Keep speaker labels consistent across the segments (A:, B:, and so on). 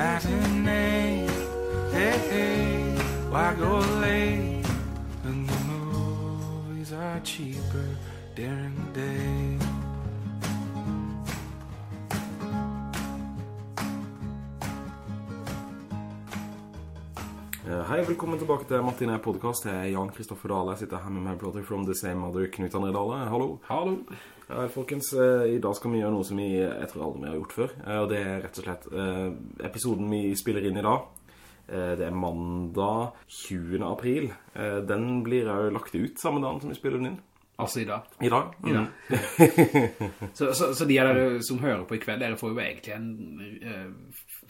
A: matinee. Hey, hey, why go late when the movies are cheaper during the day?
B: Velkommen tilbake til Martin podcast. Jeg er Jan Kristoffer Dahle. Jeg sitter her med my brother from the same mother, Knut André Dahle. Hallo.
C: Hallo.
B: Ja, folkens, eh, i dag skal vi gjøre noe som vi, jeg tror aldri vi har gjort før. Eh, Og det er rett og slett eh, episoden vi spiller inn i dag. Det er mandag 20. april. Den blir jo lagt ut samme dagen som vi spiller den inn.
C: Altså i dag.
B: I dag.
C: I dag.
B: Mm.
C: Så, så, så de av dere som hører på i kveld, dere får jo egentlig en eh,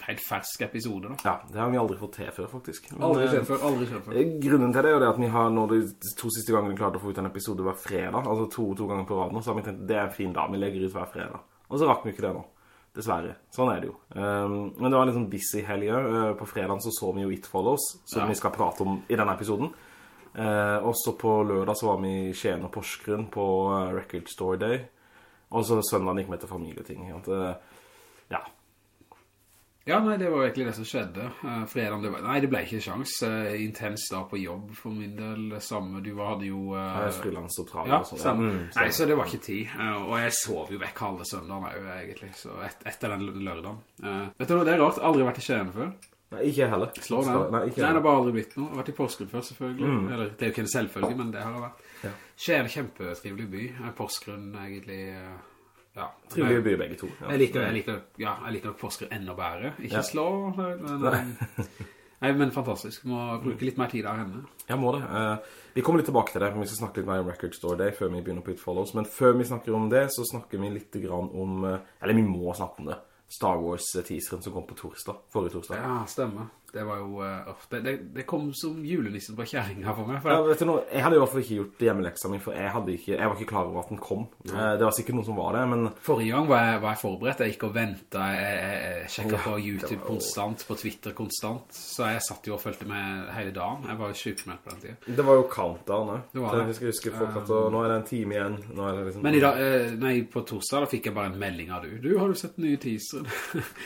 C: helt fersk episode da.
B: Ja, det har vi aldri fått til før, faktisk. Men,
C: Aldri
B: kjent
C: skjedd før, aldri skjedd før.
B: Eh, Grunnen til det er jo det at vi har nå de to siste gangene klart å få ut en episode hver fredag, altså to, to ganger på rad nå, så har vi tenkt det er en fin dag, vi legger ut hver fredag. Og så rakk vi ikke det nå. Dessverre. Sånn er det jo. Um, men det var en litt sånn busy helg. Uh, På fredagen så så vi jo It Follows, som
C: Ja.
B: vi skal prate om i denne episoden. Uh, og så på lørdag så var vi i Skien og Porsgrunn på uh, Record Store Day. Og så søndagen gikk vi til familieting. At, uh, ja.
C: Ja, nei, det var egentlig det som skjedde. Uh, fredagen, det var, nei, det ble ikke sjans. Uh, intens da på jobb for min del. Samme, du hadde jo...
B: Uh,
C: Uh,
B: Frilansoppdrag
C: ja,
B: og sånt.
C: samme.
B: Mm,
C: Nei, så det var ikke tid. Uh, og jeg sov jo vekk halve søndagen også, egentlig. Så et, etter den lørdagen. Eh, vet du hva, det er rart. Aldri vært i Skien før.
B: Nei, ikke heller.
C: Slå den.
B: Nei,
C: Nei, det har bare aldri blitt noe. Jeg har vært i Porsgrunn før, selvfølgelig. Eller, det er jo ikke en selvfølge, men det har jeg vært.
B: Ja.
C: Skien er en kjempetrivelig by. Eh, Porsgrunn, egentlig, eh, ja.
B: Trivelige byer begge to. Ja.
C: Jeg liker, jeg liker, ja, jeg liker nok Porsgrunn enda bedre. Ikke
B: Ja.
C: slå, men, nei, men fantastisk. Må bruke litt mer tid av henne.
B: Jeg må det. Uh, vi kommer litt tilbake til det, for vi skal snakke litt mer om Record Store Day før vi begynner på It Follows. Men før vi snakker om det, så snakker vi litt grann om, eh, eller vi må snakke om det, Star Wars-teaseren som kom på torsdag, forrige torsdag.
C: Ja, stemmer. Det var jo, uh, det, det, det kom som julenissen på kjæringa for meg. For
B: Ja, vet du noe, jeg hadde i hvert fall ikke gjort hjemmeleksa min, for jeg, ikke, jeg var ikke klar over at den kom. Eh, det var sikkert noen som var det, men
C: Forrige gang var jeg, var jeg forberedt, jeg gikk og ventet, jeg, jeg, jeg sjekket
B: Ja,
C: på YouTube
B: var
C: konstant, på Twitter konstant, så jeg satt jo og følte med hele dagen, jeg var jo sykemeldt på den tiden.
B: det var jo countdown?
C: Det var det.
B: Jeg skal huske folk at um... nå er det en time igjen. Liksom...
C: Men i dag, uh, nei, på torsdag da fikk jeg bare en melding av du. Du, har du sett den nye teaseren?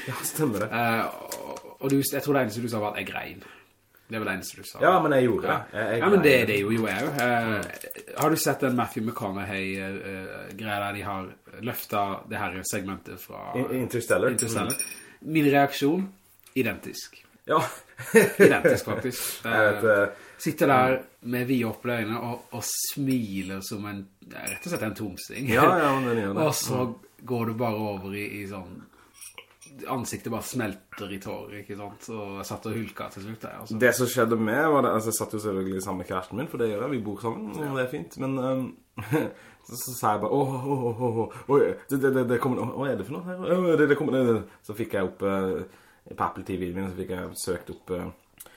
B: Ja, stemmer det.
C: Og, og du, jeg tror det eneste du sa var at jeg grein. Det var det eneste du sa.
B: Ja, men jeg gjorde det. Jeg, jeg,
C: Ja, men det, det gjorde jo jeg jo. Uh, har du sett den Matthew McConaughey-greia der de har løftet det her segmentet fra
B: Interstellar.
C: Interstellar? Min reaksjon, identisk.
B: Ja.
C: Identisk faktisk.
B: Jeg vet,
C: Eh,
B: eh,
C: Sitter der med vi åpne øyne og, og smiler som en, rett og slett en tomsting.
B: Ja, ja, men den gjør det.
C: og så går du bare over i, i sånn, ansiktet bare smelter i tårer, ikke sant? Og jeg satt og hulka til slutt der, altså.
B: Det som skjedde med var det, altså jeg satt jo selvfølgelig sammen med kjæresten min, for det gjør jeg, vi bor sammen, og det er fint, men um, så, så sa jeg bare, åh, åh, åh, åh, åh, det, det, det, kommer, åh, er det for noe her? Åh, det, det kommer, det. Så fikk jeg opp, uh, på Apple TV-en min, så fikk jeg søkt opp uh,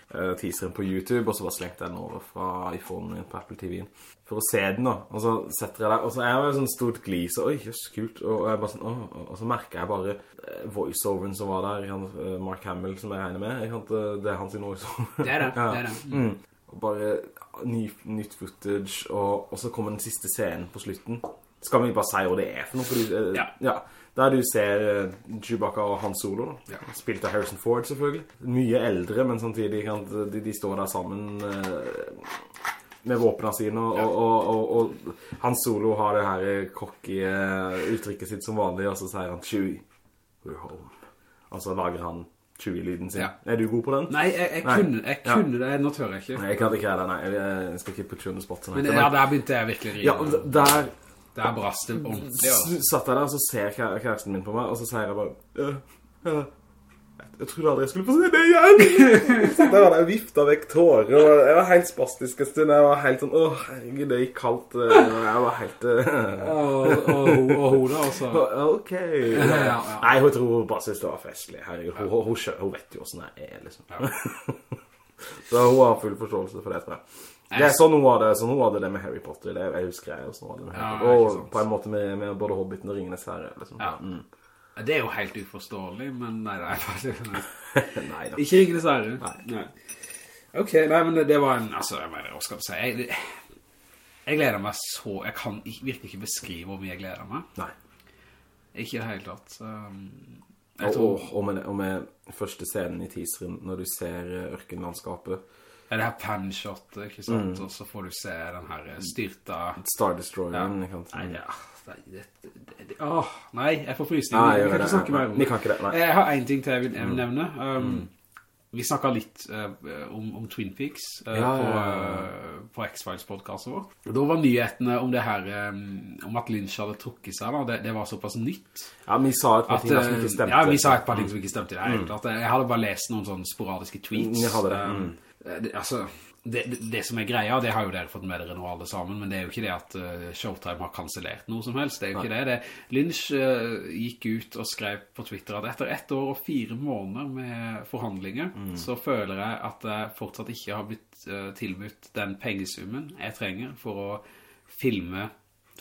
B: teaseren på YouTube, og så bare slengte jeg den over fra iPhonen min på Apple TV-en, for å se den da, og så setter jeg der, og så er jeg jo sånn stort glis, og oi, jøss, kult, og jeg bare sånn, åh, og så merker jeg bare eh, voiceoveren som var der, han, eh, Mark Hamill, som jeg regner med, jeg kan det er hans voiceover.
C: Det er det,
B: Ja.
C: det er det.
B: Mm. Og bare ny, nytt footage, og, og så kommer den siste scenen på slutten. Skal vi bare si hva det er for noe? Fordi, ja.
C: Ja.
B: Der du ser eh, Chewbacca og Han Solo, da.
C: Ja.
B: Spilt av Harrison Ford, selvfølgelig. Mye eldre, men samtidig kan de, de står der sammen eh, med våpnene sine, og, og, og, og, og Han Solo har det her eh, uttrykket sitt som vanlig, og så sier han Chewie, we're home. Og så lager han Chewie-lyden sin.
C: Ja.
B: Er du god på den?
C: Nei, jeg, jeg,
B: Nei.
C: kunne, jeg
B: Ja.
C: kunne det, nå tør jeg ikke.
B: Nei, jeg kan ikke det, nei. Jeg skal ikke putte under spotten.
C: Men ja, der begynte jeg virkelig å
B: ja,
C: grine.
B: og der
C: Der brast det ordentlig, altså.
B: satt jeg der, og så ser kjæ- kjæresten min på meg, og så sier jeg bare, øh, jeg, trodde aldri jeg skulle få se det igjen. så der hadde jeg viftet vekk tårer, og jeg var helt spastisk en stund. Jeg var helt sånn, åh, herregud, det gikk kaldt. Og Jeg var helt... eh,
C: Og, og hodet, også.
B: Ok.
C: ja, ja.
B: Nei, hun tror hun bare synes det var festlig. Herregud, hun, hun, hun, hun vet jo hvordan jeg er, liksom. så hun har full forståelse for det, tror jeg. Det er sånn hun hadde, sånn hun hadde det med Harry Potter. Det, jeg husker jeg også hadde det med
C: Ja,
B: Harry Potter. Og på en måte med, med både Hobbiten og Ringenes Herre. Liksom.
C: Ja.
B: Mm.
C: Det er jo helt uforståelig, men nei, det er faktisk...
B: Nei da.
C: Ikke Ringenes Herre. Nei. Ok, nei, men det, det var en, altså, jeg mener, hva skal du si? Jeg, jeg gleder meg så, jeg kan virkelig ikke beskrive hvor mye jeg gleder meg.
B: Nei.
C: Ikke i det hele tatt. Um,
B: Og,
C: tror-
B: og, og, med, og med første scenen i teaseren, når du ser eh, ørkenlandskapet,
C: Ja, det her panshotet, ikke sant? Og så får du se den her styrta...
B: Star Destroyeren, ikke sant?
C: Nei, ja. Nei, det, det, det, det, åh, nei, jeg får frysning.
B: Nei,
C: vi kan ikke snakke mer om
B: Vi kan ikke det, nei.
C: Jeg har en ting til jeg vil vil nevne. Um, Vi snakket litt uh, om, om Twin Peaks uh,
B: Ja,
C: på,
B: ja, ja.
C: eh, på X-Files-podcastet vår. Da var nyhetene om det her, um, om at Lynch hadde trukket seg da, det, det var såpass nytt.
B: Ja, vi sa et par ting som
C: eh,
B: ikke stemte.
C: Ja, vi sa et par ting som ikke stemte det mm. Jeg hadde bare lest noen sånne sporadiske tweets.
B: Mm, jeg hadde det,
C: Um, det, altså, det, det, som er greia, det har jo dere fått med dere nå alle sammen, men det er jo ikke det at eh, Showtime har kanselert noe som helst. Det er jo ikke det. det. Lynch uh, gikk ut og skrev på Twitter at etter ett år og fire måneder med forhandlinger,
B: Mm.
C: så føler jeg at jeg fortsatt ikke har blitt uh, tilbudt den pengesummen jeg trenger for å filme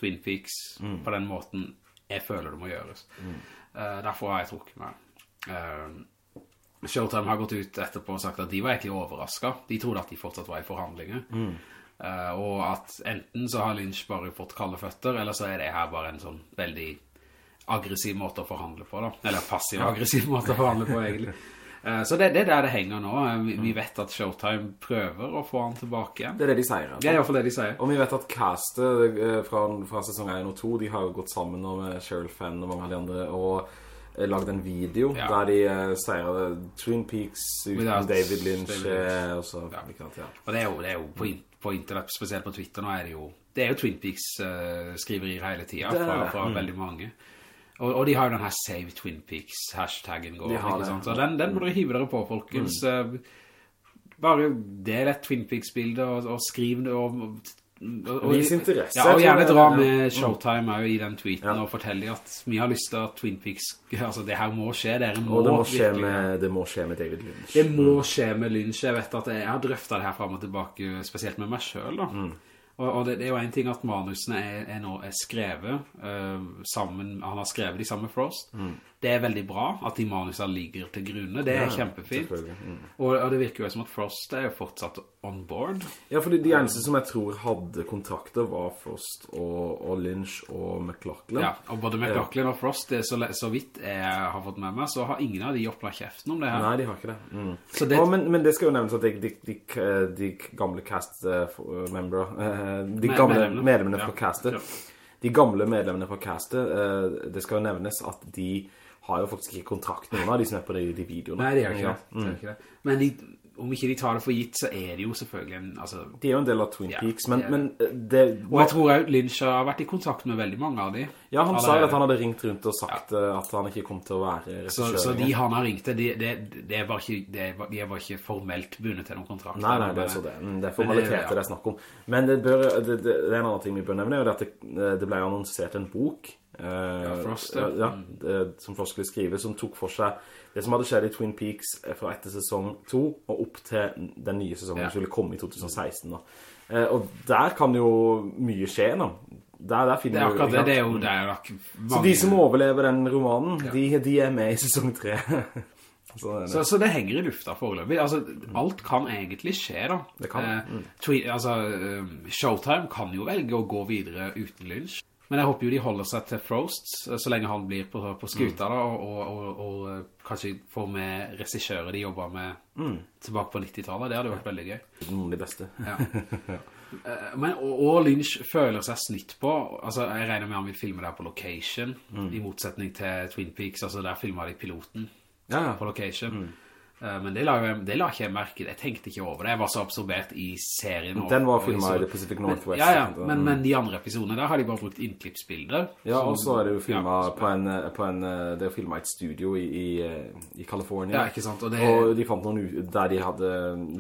C: Twin Peaks
B: Mm.
C: på den måten jeg føler det må gjøres. Eh, derfor har jeg trukket meg. Eh, Showtime har gått ut etterpå og sagt at de var egentlig overrasket. De trodde at de fortsatt var i forhandlinger. Eh, og at enten så har Lynch bare fått kalde føtter, eller så er det her bare en sånn veldig aggressiv måte å forhandle på da. Eller passiv-aggressiv måte å forhandle på egentlig. Uh, så det, det er der det henger nå. Eh, Vi, vi vet at Showtime prøver å få han tilbake igjen.
B: Det er det de sier. altså.
C: Det er i hvert fall det de sier.
B: Og vi vet at castet fra, fra sesong 1 og 2, de har jo gått sammen nå med Cheryl Fenn og mange av de andre, og lagd en video
C: Ja.
B: der de uh, sier uh, Twin Peaks uten
C: Without
B: David Lynch,
C: David Lynch.
B: eh, og så,
C: Ja.
B: ikke ja.
C: Og det er jo, det er jo på, på internett, spesielt på Twitter nå, er det jo, det er jo Twin Peaks-skriverier hele tiden
B: er
C: fra, fra
B: Mm.
C: veldig mange. Og, og de har jo den her Save Twin Peaks-hashtaggen går,
B: De?
C: Så den, den må dere hive dere på, folkens. Mm. Bare del et Twin Peaks-bilde og, og skriv det og, og,
B: Vis interesse,
C: Ja, og gjerne dra med Showtime også i den tweeten
B: Ja.
C: og fortelle at vi har lyst til at Twin Peaks, altså det her må skje, dere må
B: Og det må, skje
C: virkelig-
B: med, det må skje med David Lynch.
C: det må skje med Lynch. Jeg vet at jeg, har drøftet det her frem og tilbake, spesielt med meg selv da.
B: Mm.
C: Og, og det, det er jo en ting at manusene er, er nå er skrevet uh, sammen, han har skrevet de sammen med Frost. Det er veldig bra at de manusene ligger til grunne. Det er
B: Mm. Ja,
C: kjempefint.
B: Mm.
C: Og, og det virker jo som at Frost er jo fortsatt on board.
B: Ja, fordi de eneste som jeg tror hadde kontrakter var Frost og, og Lynch og McLaughlin.
C: Ja, og både McLaughlin og Frost, det så, så vidt jeg har fått med meg, så har ingen av de oppla kjeften om det her.
B: Nei, de har ikke det. Mm.
C: Det-
B: Å, men, men det skal jo nevnes at de, de, de, gamle cast-member, de gamle
C: medlemmene.
B: medlemmene
C: Ja.
B: fra castet, de gamle medlemmene fra castet, eh, det skal jo nevnes at de har jo faktisk ikke kontrakt noen av de som er på de, de videoene.
C: Nei, de har ikke
B: mm.
C: det. Ikke det. Men de, om ikke de tar det for gitt, så er det jo selvfølgelig en, altså...
B: De er jo en del av Twin
C: Ja,
B: Peaks, men,
C: det er-
B: men eh, det...
C: Og jeg tror at Lynch har vært i kontakt med veldig mange av de.
B: Ja, han sa jo at han hadde ringt rundt og sagt ja. at han ikke kom til å være
C: Så,
B: regissør.
C: så de han har ringt til, de, de, det er ikke, det er, de var ikke formelt bundet til noen kontrakt.
B: Nei, nei, det er så det. Mm, Det er formaliteter
C: ja.
B: det er snakk om. Men det, bør, det, det, det er en annen ting vi bør nevne, er det at det, det ble annonsert en bok. Eh,
C: Frost, ja.
B: ja. det, som Frost skulle skrive, som tok for seg det som hadde skjedd i Twin Peaks eh, fra etter sesong 2 og opp til den nye sesongen
C: Ja.
B: som skulle komme i 2016. Da. Eh, og der kan jo mye skje nå. Der, der
C: Det
B: finner
C: er
B: du-
C: akkurat det, det er jo, det er jo
B: Så de som overlever den romanen,
C: Ja.
B: de, de er med i sesong 3. så, det er det.
C: Så, så det henger i lufta foreløpig. Altså, alt kan egentlig skje da.
B: Det kan,
C: Eh, twe- altså, Showtime kan jo velge å gå videre uten Lynch. Men jeg håper jo de holder seg til Frost, eh, så lenge han blir på, på skuta da, og, og, og, og eh, kanskje får med regissjører de jobber med tilbake på 90-tallet. Det hadde vært veldig gøy.
B: Noen av de beste.
C: Ja. Eh, Men, og, Lynch føler seg snitt på Altså, jeg regner med han vil filme der på location I motsetning til Twin Peaks Altså, der filmer de piloten
B: Ja.
C: På location Eh, Men det la, det la ikke jeg merke Jeg tenkte ikke over det Jeg var så absorbert i serien og-
B: Den var filmet i The Pacific Northwest.
C: Ja, ja,
B: Men, mm.
C: men, men de andre episodene Der har de bare brukt innklippsbilder
B: Ja, og så er det jo filmet
C: Ja,
B: på en, eh, på en, eh, det er filmet et studio i, i, eh, i California.
C: Ja, ikke sant, og det-
B: Og de fant noen der de hadde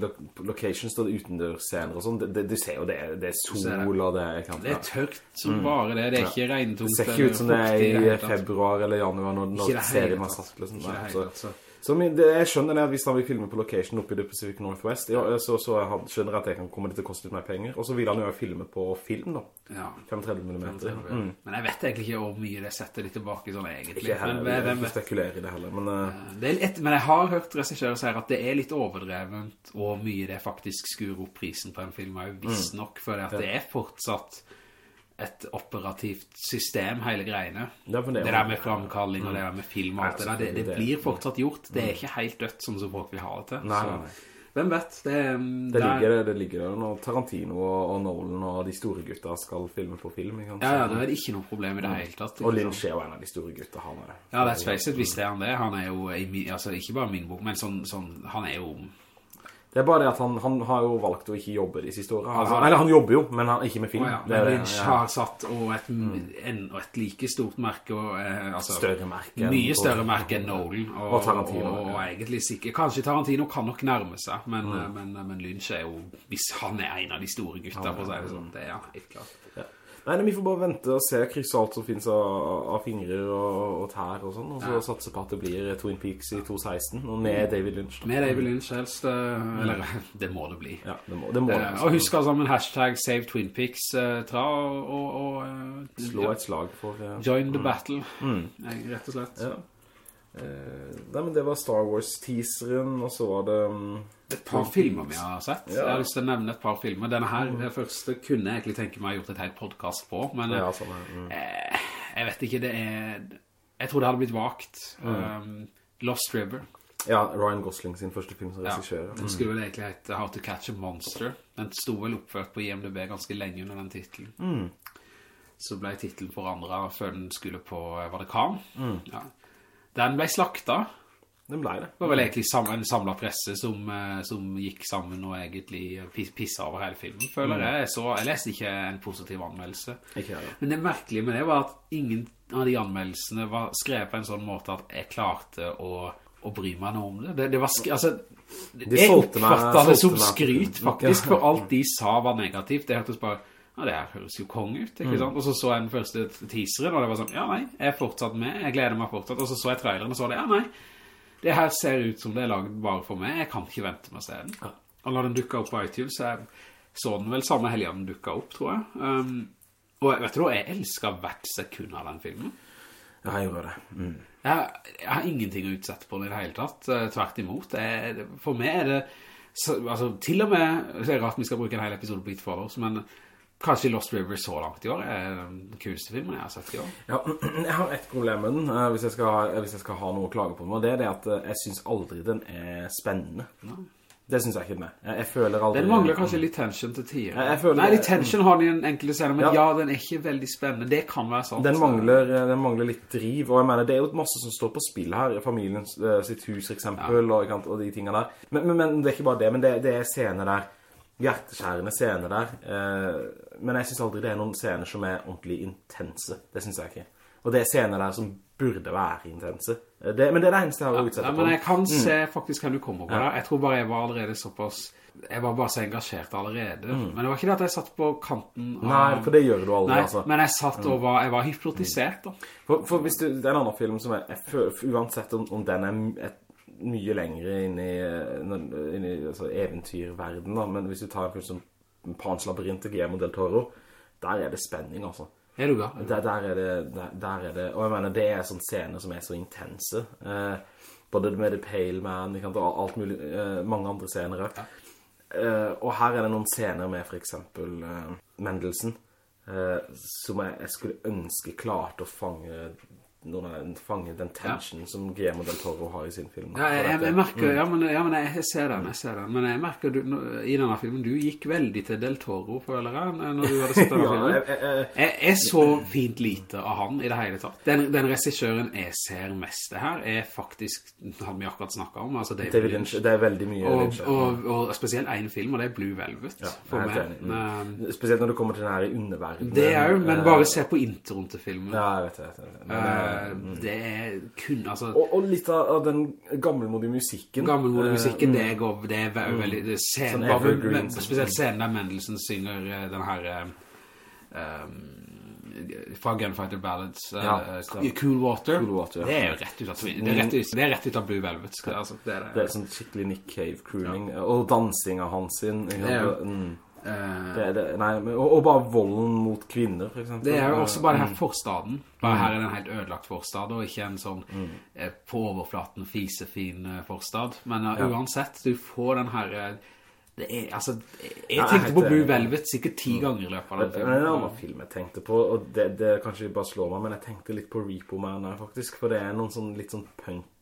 B: lo locations, og utendørsscener og sånn. Det- det- Du ser jo det, det er
C: sol det.
B: og det er...
C: Det er tørt som bare det Det er ikke
B: Det ser ikke ut som det er i februar eller januar når, når serien
C: har
B: satt. Liksom.
C: Ikke det
B: helt,
C: hele
B: så, det, jeg skjønner det at hvis han vil filme på location oppe i The Pacific Northwest, ja, så, så jeg skjønner jeg at det kan komme til å koste litt mer penger. Og så vil han jo filme på film da.
C: Ja
B: 35 millimeter. Mm.
C: Men jeg vet egentlig ikke hvor mye det setter litt tilbake sånn egentlig
B: Ikke heller,
C: Men
B: jeg vil ikke spekulere i det heller, men... eh,
C: Det er litt, men jeg har hørt regissører si at det er litt overdrevent hvor mye det faktisk skur opp prisen på en film, visst nok, for at det er fortsatt et operativt system, hele greiene.
B: Det
C: det,
B: er
C: der med framkalling og det der med film og alt det der, det, det blir fortsatt gjort. Det er ikke helt dødt som folk vil ha det til.
B: Nei, nei, nei.
C: Hvem vet? Det, um,
B: Det
C: der-
B: ligger, det, det ligger der når Tarantino og, og Nolan og de store gutta skal filme på film, kanskje.
C: Ja, ja, det er ikke noe problem i det hele tatt.
B: Og Lynch er jo en av de store gutta, han er.
C: Ja, let's face it, visste han det. Han er jo, altså ikke bare min bok, men sånn, sånn, han er jo...
B: Det er bare det at han, han har jo valgt å ikke jobbe de siste årene. Altså, eller han jobber jo, men han, ikke med film.
C: Oh, ja, men Lynch har satt og et, en, og et like stort merke, og, eh, altså,
B: Større merke
C: Mye større merke enn Nolan, og,
B: Og Tarantino,
C: og, og, egentlig sikkert, kanskje Tarantino kan nok nærme seg, men,
B: Mm.
C: eh, men, men Lynch er jo, hvis han er en av de store gutta, for å si det sånn, det er helt klart.
B: Ja. Nei, vi får bare vente og se, krysse alt som finnes av, av fingre og, og tær og sånn, og så
C: Ja.
B: satse på at det blir Twin Peaks i 2016, og med David Lynch. da.
C: Med David Lynch helst, eh, eller det må det bli.
B: Ja, det må det. Må,
C: Eh, og husk altså med hashtag Save Twin Peaks, eh, og, og, og eh,
B: Slå et slag for... eh,
C: join the battle, mm. rett og slett.
B: Ja. Eh, nei, men det var Star Wars-teaseren, og så var det... um,
C: Et par filmer vi har sett.
B: Ja.
C: Jeg har lyst til å nevne et par filmer. Denne her, mm. første kunne jeg egentlig tenke meg gjort et helt podcast på, men
B: Ja,
C: eh,
B: sånn, mm.
C: eh, jeg vet ikke, det er... Jeg tror det hadde blitt vagt. Um, Lost River.
B: ja, Ryan Gosling sin første film som
C: Ja,
B: regissør.
C: den skulle vel egentlig hette How to Catch a Monster. Den sto vel oppført på IMDb ganske lenge under den titelen.
B: Mm.
C: Så ble titelen forandret før den skulle på, eh, var det Khan?
B: Mm.
C: Ja. Den ble slakta.
B: Den ble det.
C: Det var vel egentlig sam en samlet presse som, eh, som gikk sammen og egentlig pisset over hele filmen, føler jeg. Jeg, så, jeg leste ikke en positiv anmeldelse.
B: Ikke jeg, ja.
C: Men det merkelige med det var at ingen av de anmeldelsene var skrevet på en sånn måte at jeg klarte å, å bry meg noe om det. Det, det var altså... jeg
B: solgte meg-
C: oppfattet det som skryt, faktisk, for alt de sa var negativt. Det hørtes bare... Ja, det her høres jo kong ut,
B: Mm.
C: ikke sant? Og så så jeg den første teaseren, og det var sånn, ja nei, jeg er fortsatt med, jeg gleder meg fortsatt. Og så så jeg traileren og så var det, ja nei, det her ser ut som det er laget bare for meg, jeg kan ikke vente med å se den. Og når den dukket opp på iTunes, så jeg så den vel samme helgen den dukket opp, tror jeg. Um, og jeg vet du hva, jeg elsker hvert sekund av den filmen.
B: Ja, jeg gjorde det. Mm.
C: Jeg, jeg har ingenting å utsette på den i det hele tatt, eh, tvert imot. Jeg, for meg er det, så, altså, til og med, det er rart vi skal bruke en hel episode på It Follows, men kanskje Lost River så langt i år er den kuleste filmen jeg har sett i år.
B: Ja, jeg har et problem med den, eh, hvis jeg, skal, ha- hvis jeg skal ha noe å klage på den, og det er det at eh, jeg synes aldri den er spennende. Det synes jeg ikke den er. Jeg, jeg føler aldri...
C: Den mangler kanskje litt tension til tider.
B: Jeg- jeg føler-
C: Nei, litt tension har den i en enkelte scene, men
B: Ja.
C: ja. den er ikke veldig spennende. Det kan være sant.
B: Den mangler, eh, den mangler litt driv, og jeg mener, det er jo masse som står på spill her, familien eh, sitt hus, for eksempel, og, og de tingene der. Men, men, men det er ikke bare det, men det, det er scener der, hjerteskjærende scener der, eh, men jeg synes aldri det er noen scener som er ordentlig intense. Det synes jeg ikke. Og det er scener der som burde være intense. Eh, Det, men det er det eneste jeg har utsettet på
C: Ja,
B: på.
C: men jeg kan
B: Mm.
C: se faktisk hva du kommer på da. Jeg tror bare jeg var allerede såpass... Jeg var bare så engasjert allerede. Men det var ikke det at jeg satt på kanten av...
B: Mm. Nei, for det gjør du aldri,
C: Nei,
B: altså.
C: men jeg satt og var, jeg var hypnotisert da.
B: For, for hvis du, det er en annen film som er, uansett om, om den er et, mye lengre inn i, eh, inn i altså, eventyrverden, da, men hvis du tar film som Pans labyrint til Guillermo del Toro, der er det spenning, altså.
C: Er du glad?
B: Der, der, er det, der, der er det, og jeg mener, det er sånne scener som er så intense. Eh, både med The Pale Man, sant, og alt mulig, eh, mange andre scener. også. Eh, og her er det noen scener med for eksempel eh, Mendelsen, eh, som jeg, jeg skulle ønske klarte å fange, noen av, fange den tension som Guillermo del Toro har i sin film.
C: Ja, jeg, jeg, merker, ja, men, ja, men jeg, ser den, jeg ser den. Men jeg merker du, no, i denne filmen, du gikk veldig til Del Toro, føler jeg, når du hadde sett denne
B: Ja,
C: filmen.
B: jeg- jeg
C: så fint lite av han i det hele tatt. Den, den regissøren jeg ser mest det her, er faktisk, hadde vi akkurat snakket om, altså David,
B: David
C: Lynch.
B: Det er veldig mye
C: Og,
B: Lynch. ja.
C: og, og spesielt en film, og det er Blue Velvet,
B: Ja,
C: for
B: er
C: meg.
B: Mm. Spesielt når du kommer til den her i underverdenen.
C: det er jo, men
B: Eh,
C: bare se på introen til filmen.
B: Ja, jeg vet det. Jeg vet det. Men,
C: Eh,
B: eh,
C: det er kun, altså...
B: og, og litt av, den gammelmodige musikken.
C: Gammelmodige musikken,
B: Eh,
C: det er, går- det er ve- veldig, det er scenen,
B: Sånn
C: bare
B: sånn.
C: spesielt scenen der Mendelsen synger eh, den her, um, fra Gunfighter Ballads,
B: Ja, uh.
C: Cool Water,
B: Cool Water, ja.
C: det er jo rett ut av, det er rett ut, det er rett ut av Blue Velvet, skal, altså, det er det.
B: Det er sånn skikkelig Nick Cave-crooning. Og dansingen av hans sin.
C: Det er jo-
B: Mm.
C: Eh,
B: Det det, nei, og, og bare volden mot kvinner, for eksempel.
C: Det er jo også bare
B: Mm.
C: her forstaden. Bare her er det en helt ødelagt forstad, og ikke en sånn
B: Mm.
C: eh, på overflaten fisefin eh, forstad. Men eh, uansett, du får den her... det er, altså, jeg, tenkte på Blue Velvet sikkert ti ganger i løpet av den
B: Det er en annen film jeg tenkte på, og det, det kanskje bare slår meg, men jeg tenkte litt på Repo Man her, faktisk, for det er noen sånn litt sånn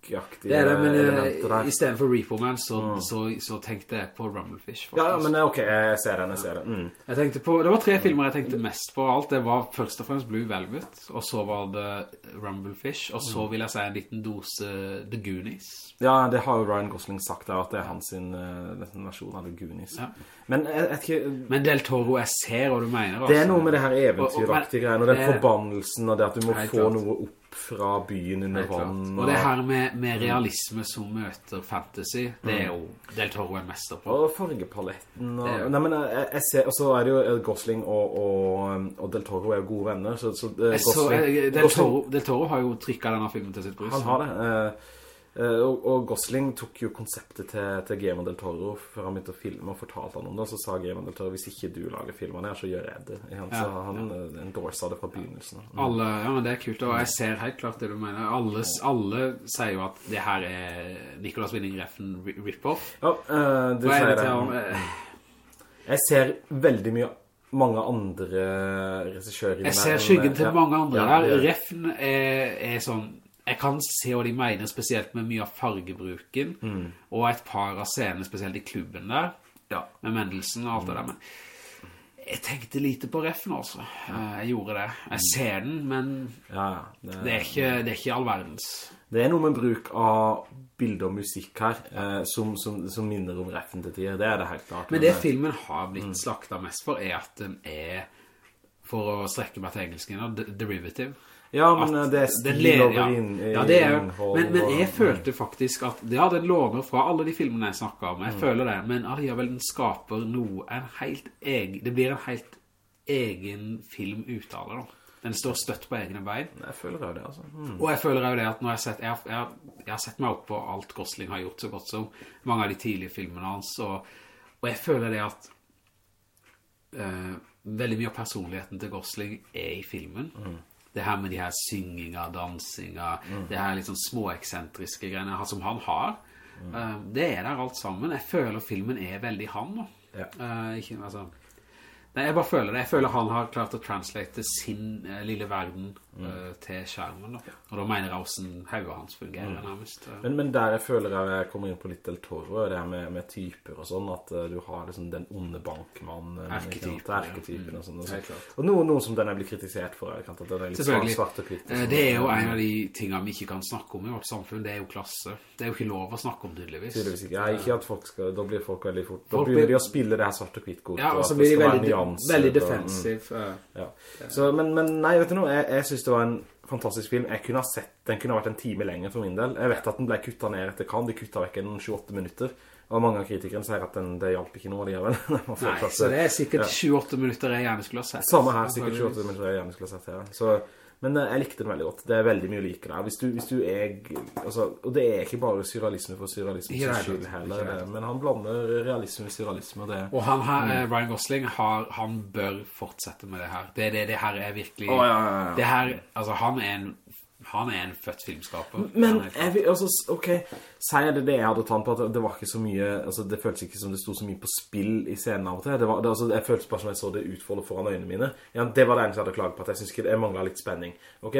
B: punkaktige
C: Det er det, men uh, i stedet for Repo Man, så, så, så tenkte jeg på Rumblefish, faktisk.
B: Ja, men ok, jeg ser den, jeg ser den. Mm.
C: Jeg tenkte på, det var tre filmer jeg tenkte mest på alt. Det var først og fremst Blue Velvet, og så var det Rumblefish, og så vil jeg si en liten dose The Goonies.
B: Ja, det har jo Ryan Gosling sagt der, at det er hans versjon av The Goonies.
C: Ja.
B: Men jeg, jeg.
C: Men Del Toro, jeg ser hva du mener.
B: Det er
C: altså.
B: noe med det her eventyraktige greiene, og den forbannelsen, og det at du må få
C: klart.
B: noe opp fra byen under vann.
C: Og det her med, med realisme som møter fantasy, det er jo Del Toro en mester på.
B: Og fargepaletten og...
C: Jo-
B: Nei, men jeg, jeg ser... Og så er det jo eh, Gosling og, og, og Del Toro er jo gode venner, så... så
C: Gosling, så, eh, Del, Toro, Del Toro har jo trykket denne filmen til sitt bryst.
B: Han har det. eh, eh, og, og Gosling tok jo konseptet til, til Guillermo del Toro før han begynte å filme og fortalte han om det. Så sa Guillermo del Toro, hvis ikke du lager filmerne her, så gjør jeg det. Han,
C: Ja,
B: så han ja. endorsa det fra begynnelsen.
C: Alle, ja, men det er kult, og jeg ser helt klart det du mener. Alle, alle sier jo at det her er Nicolas Winning Reffen ri- rip-off.
B: Ja, uh, du
C: Hva er
B: sier
C: det eh,
B: Jeg ser veldig mye mange andre regissører
C: Jeg ser skyggen til mange andre
B: ja, jeg.
C: Reffen er, er sånn Jeg kan se hva de mener, spesielt med mye av fargebruken,
B: Mm.
C: og et par av scenene, spesielt i klubben der,
B: Ja.
C: med Mendelsen og alt det der, men jeg tenkte lite på Reffen, altså. Eh, Jeg gjorde det. Jeg ser den, men
B: Ja. Det,
C: det er ikke, det er ikke all verdens.
B: det er noe med bruk av bilder og musikk her eh, som, som, som minner om reffen til tider. Det er det helt klart.
C: Men det
B: eh,
C: filmen har blitt slakta mest for, er at den er, for å strekke meg til engelsken, derivative.
B: Ja, men
C: at
B: eh, det er over
C: ja.
B: inn,
C: ja, det er,
B: innhold.
C: men, men jeg følte faktisk at ja, den låner fra alle de filmene jeg snakket om
B: Mm.
C: jeg føler det, men allikevel den skaper noe en helt egen, det blir en helt egen film ut av det da den står støtt på egne bein
B: Jeg føler jo det, altså. Mm.
C: og jeg føler jo det at når jeg har sett jeg, jeg, jeg har sett meg opp på alt Gosling har gjort så godt som mange av de tidlige filmene hans og, og jeg føler det at uh, veldig mye av personligheten til Gosling er i filmen det her med de her synginga, dansinga det her liksom små småeksentriske greiene som han har mm. det er der alt sammen jeg føler filmen er veldig han nå.
B: Ja.
C: Uh, ikke, altså Nei, jeg bare føler det. Jeg føler han har klart å translate sin eh, lille verden eh, til skjermen. Da. Og da mener jeg hvordan hodet hans fungerer nærmest. Uh.
B: Men, men der jeg føler jeg, kommer inn på litt Del Toro, det her med, med typer og sånn, at uh, du har liksom den onde bankmannen,
C: Erketypen, ja.
B: erketypen og sånn. Og, sånn. og noe, noe som den er blitt kritisert for, jeg kan ta, den er litt
C: Selvfølgelig.
B: svart og hvitt. sånn.
C: Det er jo en av de tingene vi ikke kan snakke om i vårt samfunn. Det er jo klasse. Det er jo ikke lov å snakke om tydeligvis.
B: Tydeligvis ikke. Ja, ikke at folk skal, da blir folk veldig fort, da
C: Folk
B: begynner de å spille det her svart og hvitt godt.
C: Ja, og så
B: det
C: blir de veldig,
B: nyanser,
C: veldig
B: defensiv. mm.
C: defensive.
B: Ja. Så, men, men nei, vet du noe, jeg, jeg synes det var en fantastisk film. Jeg kunne ha sett, den kunne ha vært en time lenger for min del. Jeg vet at den ble kuttet ned etter kan, de kuttet vekk en 28 minutter. Og mange av kritikerne sier at den, det hjalp ikke noe likevel.
C: Nei, så det er sikkert 28 minutter jeg gjerne skulle ha sett.
B: Samme her, sikkert 28 minutter jeg gjerne skulle ha sett her. Så, men eh, jeg likte den veldig godt. Det er veldig mye å like der. Hvis du, hvis du er, altså, og det er ikke bare surrealisme for surrealisme sin skyld heller,
C: det
B: men han blander realisme med surrealisme, og det...
C: Og han her, mm. Ryan Gosling, har, han bør fortsette med det her. Det, det, det her er virkelig...
B: Å, ja, ja, ja.
C: Det her, altså han er en, han er en født filmskaper.
B: Men jeg altså, ok, sier det det jeg hadde tatt på at det var ikke så mye, altså det føltes ikke som det stod så mye på spill i scenen av og til. Det var, det, altså, jeg føltes bare som jeg så det utfordret foran øynene mine. Ja, det var det eneste jeg hadde klaget på, at jeg synes ikke det manglet litt spenning, ok?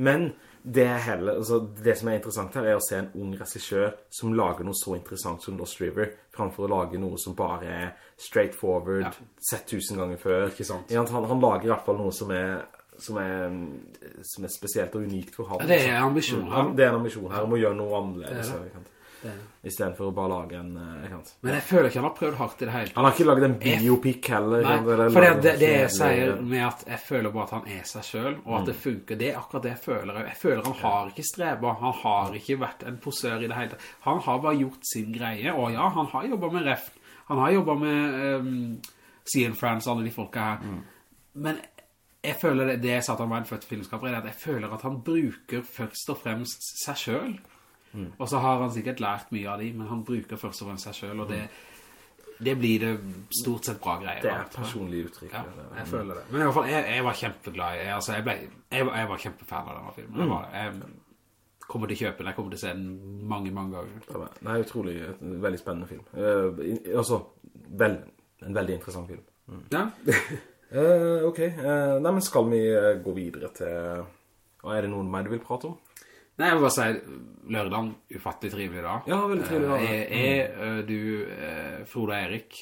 B: Men det er heller, altså det som er interessant her er å se en ung regissør som lager noe så interessant som Lost River, framfor å lage noe som bare er straightforward,
C: Ja.
B: sett tusen ganger før.
C: Ikke sant.
B: Ja, han, han lager i hvert fall noe som er, som er, som er spesielt og unikt for ham.
C: Ja, det er ambisjon
B: Mm,
C: her.
B: Det er en ambisjon her om å gjøre noe annerledes.
C: Det er? Det er det.
B: I stedet for å bare lage en... jeg
C: Men jeg føler ikke han har prøvd hardt i det hele.
B: Han har ikke laget en biopic heller.
C: Nei, for det, det, det jeg sier med at jeg føler bare at han er seg selv, og at det funker, det er akkurat det jeg føler. Jeg føler han har ikke streber, han har ikke vært en posør i det hele tatt. Han har bare gjort sin greie, og ja, han har jobbet med Ref, han har jobbet med um, CN France, alle de folka her. Men jeg føler det, det jeg sa at han var en født filmskaper, er at jeg føler at han bruker først og fremst seg selv. Og så har han sikkert lært mye av de, men han bruker først og fremst seg selv, og det, det blir det stort sett bra greier.
B: Det
C: er
B: er personlig uttrykk.
C: Ja, jeg mm. føler det. Men i hvert fall, jeg, jeg var kjempeglad jeg, altså, jeg, ble, jeg, var- jeg var kjempefan av denne filmen. Jeg var. Jeg, kommer til å kjøpe den, jeg kommer til å se den mange, mange ganger.
B: Det er- utrolig, et veldig spennende film. Uh, altså, vel, en veldig interessant film.
C: Ja,
B: Eh, ok, uh, nei, men skal vi eh, gå videre til... Og er det noen mer du vil prate om?
C: Nei, jeg vil bare si, lørdagen, ufattelig trivelig da.
B: Ja, veldig trivelig da. ja.
C: Jeg, jeg, du, Frode og Erik,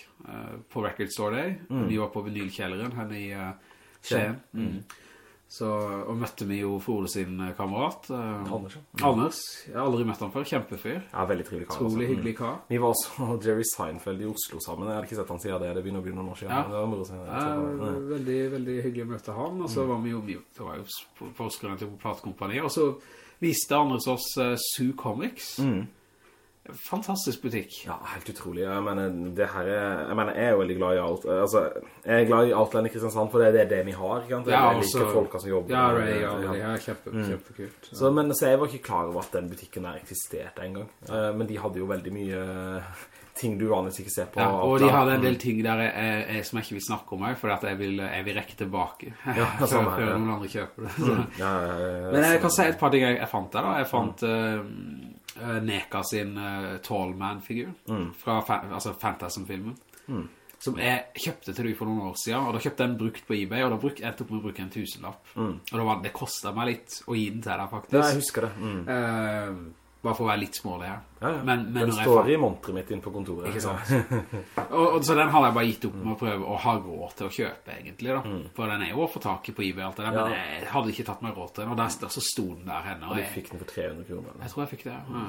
C: på Record Store Day, vi var på vinylkjelleren henne i Skien. Mm. Så, og møtte vi jo Frode sin eh, kamerat. eh,
B: Anders, ja.
C: Anders, jeg har aldri møtt han før, kjempefyr.
B: Ja, veldig trivelig kar.
C: Trolig
B: altså.
C: hyggelig kar.
B: Vi var også Jerry Seinfeld i Oslo sammen. Jeg hadde ikke sett han siden det. Det begynner å bli noen år siden.
C: Ja.
B: Det var moro.
C: Ja,
B: Ja.
C: veldig, veldig hyggelig å møte han, og så var vi jo, vi det var jo forskerne til platekompaniet, og så viste Anders oss uh, Sue Comics. Fantastisk butikk.
B: Ja, helt utrolig. Jeg mener, det her er, jeg mener, jeg er jo veldig glad i alt. Altså, jeg er glad i Outland i Kristiansand, for det er det, det vi har, ikke sant?
C: Ja,
B: jeg
C: også-
B: liker folka som jobber.
C: Ja, det er,
B: Ja.
C: de her, kjempe, kjempekult.
B: Så, men så jeg var ikke klar over at den butikken der eksisterte en gang. Eh, men de hadde jo veldig mye ting du vanligvis ikke ser på.
C: Ja, og de hadde en del ting der jeg, jeg, som jeg ikke vil snakke om her, for jeg vil, jeg vil rekke tilbake
B: Ja, samme her,
C: før noen andre kjøper det. Mm.
B: Ja, ja, ja,
C: Men jeg kan si et par ting jeg, fant der da. Jeg fant Mm. eh, Neka sin uh, Tallman-figur fra fa altså Phantasm-filmen. Som jeg kjøpte til du for noen år siden, og da kjøpte jeg den brukt på eBay, og da bruk, endte opp med å bruke en tusenlapp. Og det, var, det kostet meg litt å gi den til deg, faktisk.
B: Ja, jeg husker det. Mm.
C: Eh, bare for å være litt smålig her.
B: Ja, ja.
C: Men, men
B: den står i montret mitt inn på kontoret.
C: Ikke sant? og, og, så den har jeg bare gitt opp med å prøve å ha råd til å kjøpe, egentlig, da. For den er jo å få tak i på eBay og alt det der, men
B: Mm.
C: Jeg hadde ikke tatt meg råd til den, og der, så sto den der henne, og
B: Og du fikk den for 300 kroner. eller?
C: jeg tror jeg fikk det, ja.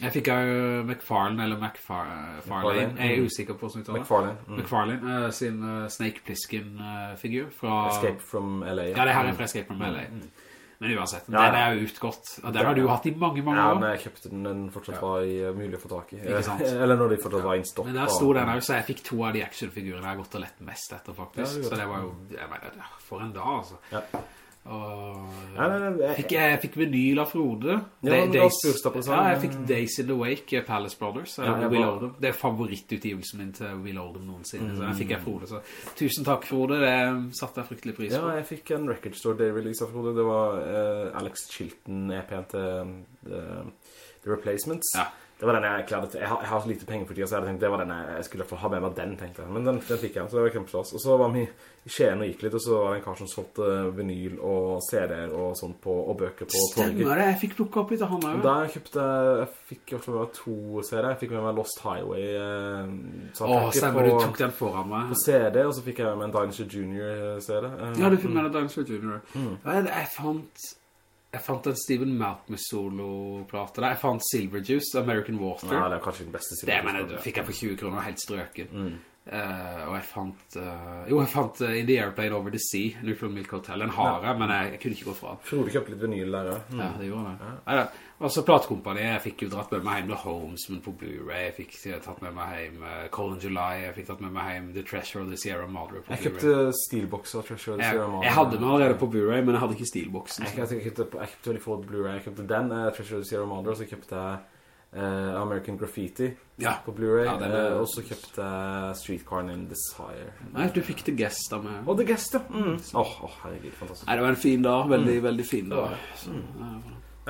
C: Jeg fikk jo McFarlane, eller McFarlane,
B: McFarlane,
C: jeg er
B: mm.
C: usikker på hvordan uttaler.
B: McFarlane. Mm.
C: McFarlane, uh, sin uh, Snake Plissken-figur fra...
B: Escape from LA.
C: Ja, det her er fra Escape from LA. Men uansett,
B: Ja,
C: den er jo utgått, og den har du hatt i mange, mange år.
B: Ja, men jeg kjøpte den, den fortsatt var i, uh, mulig å få tak i. Eller når de fortsatt var in stock.
C: Men der sto den også, så jeg fikk to av de actionfigurene jeg har gått og lett mest etter, faktisk. så det var jo, jeg mener, for en dag, altså.
B: Ja.
C: Og
B: jeg-
C: fikk, jeg fikk vinyl av Frode.
B: Ja,
C: Day-. Ja, jeg fikk Days in the Wake, eh, Palace Brothers,
B: Ja,
C: Will
B: var-
C: Det er favorittutgivelsen min til Will Oldham noensinne, så den fikk
B: Mm.
C: jeg Frode. Så tusen takk, Frode, det satte jeg fryktelig pris på Ja,
B: jeg fikk en Record Store Day-release av Frode. Det var uh, Alex Chilton-EP-en til um, The, The Replacements.
C: Ja.
B: Det var den jeg klarte til. Jeg har, jeg har så lite penger for tida, så jeg hadde tenkt det var den jeg, jeg skulle ha med meg den, tenkte jeg. Men den, den fikk jeg, så det var kjempestas. Og så var vi i Skien og gikk litt, og så var det en kar som solgte vinyl og CD-er og sånt på, og bøker på torget.
C: Stemmer det, jeg fikk plukket opp litt av han
B: Og
C: også.
B: Da jeg kjøpte, jeg fikk i hvert fall to CD. Jeg fikk med meg Lost Highway eh,
C: Åh, stemmer, du tok den foran meg.
B: på CD, og så fikk jeg med en Dinosaur Junior CD. Eh,
C: Ja, du fikk med deg Dinosaur Junior.
B: Mm.
C: Jeg, jeg fant Jeg fant en Stephen Malcolm solo-plate der. Jeg fant Silver Juice, American Water.
B: Ja, det er kanskje den beste
C: det
B: CD-en.
C: mener jeg, fikk jeg på 20 kroner, helt strøken.
B: Mm.
C: Uh, og jeg fant uh, Jo, jeg fant uh, In the Airplane Over the Sea, Neutral Milk Hotel. Den har jeg, men jeg, jeg kunne ikke gå fra den.
B: Frode kjøpte litt vinyl der, ja. Mm.
C: Ja, det gjorde det. Neida. Og så platekompaniet, jeg fikk jo dratt med meg hjem The Homesman på Blu-ray, jeg fikk eh, tatt med meg hjem uh, Cold in July, jeg fikk tatt med meg hjem The Treasure of the Sierra Madre på
B: Jeg kjøpte Steelbox av Treasure of the Sierra Madre.
C: jeg hadde den allerede på Blu-ray, men jeg hadde ikke Steelboxen.
B: Jeg, jeg, jeg, kjøpte, jeg kjøpte veldig få Blu-ray. Jeg kjøpte den, uh, Treasure of the Sierra Madre, og så kjøpte jeg Uh, American Graffiti
C: Ja.
B: på Blu-ray.
C: Ja,
B: eh, og så kjøpte jeg Streetcar Named Desire.
C: Nei, du fikk The Guest av meg.
B: oh, The Guest, ja. Mm. Åh, oh, herregud, fantastisk.
C: Nei, det var en fin dag, veldig,
B: Mm.
C: veldig fin dag. Så,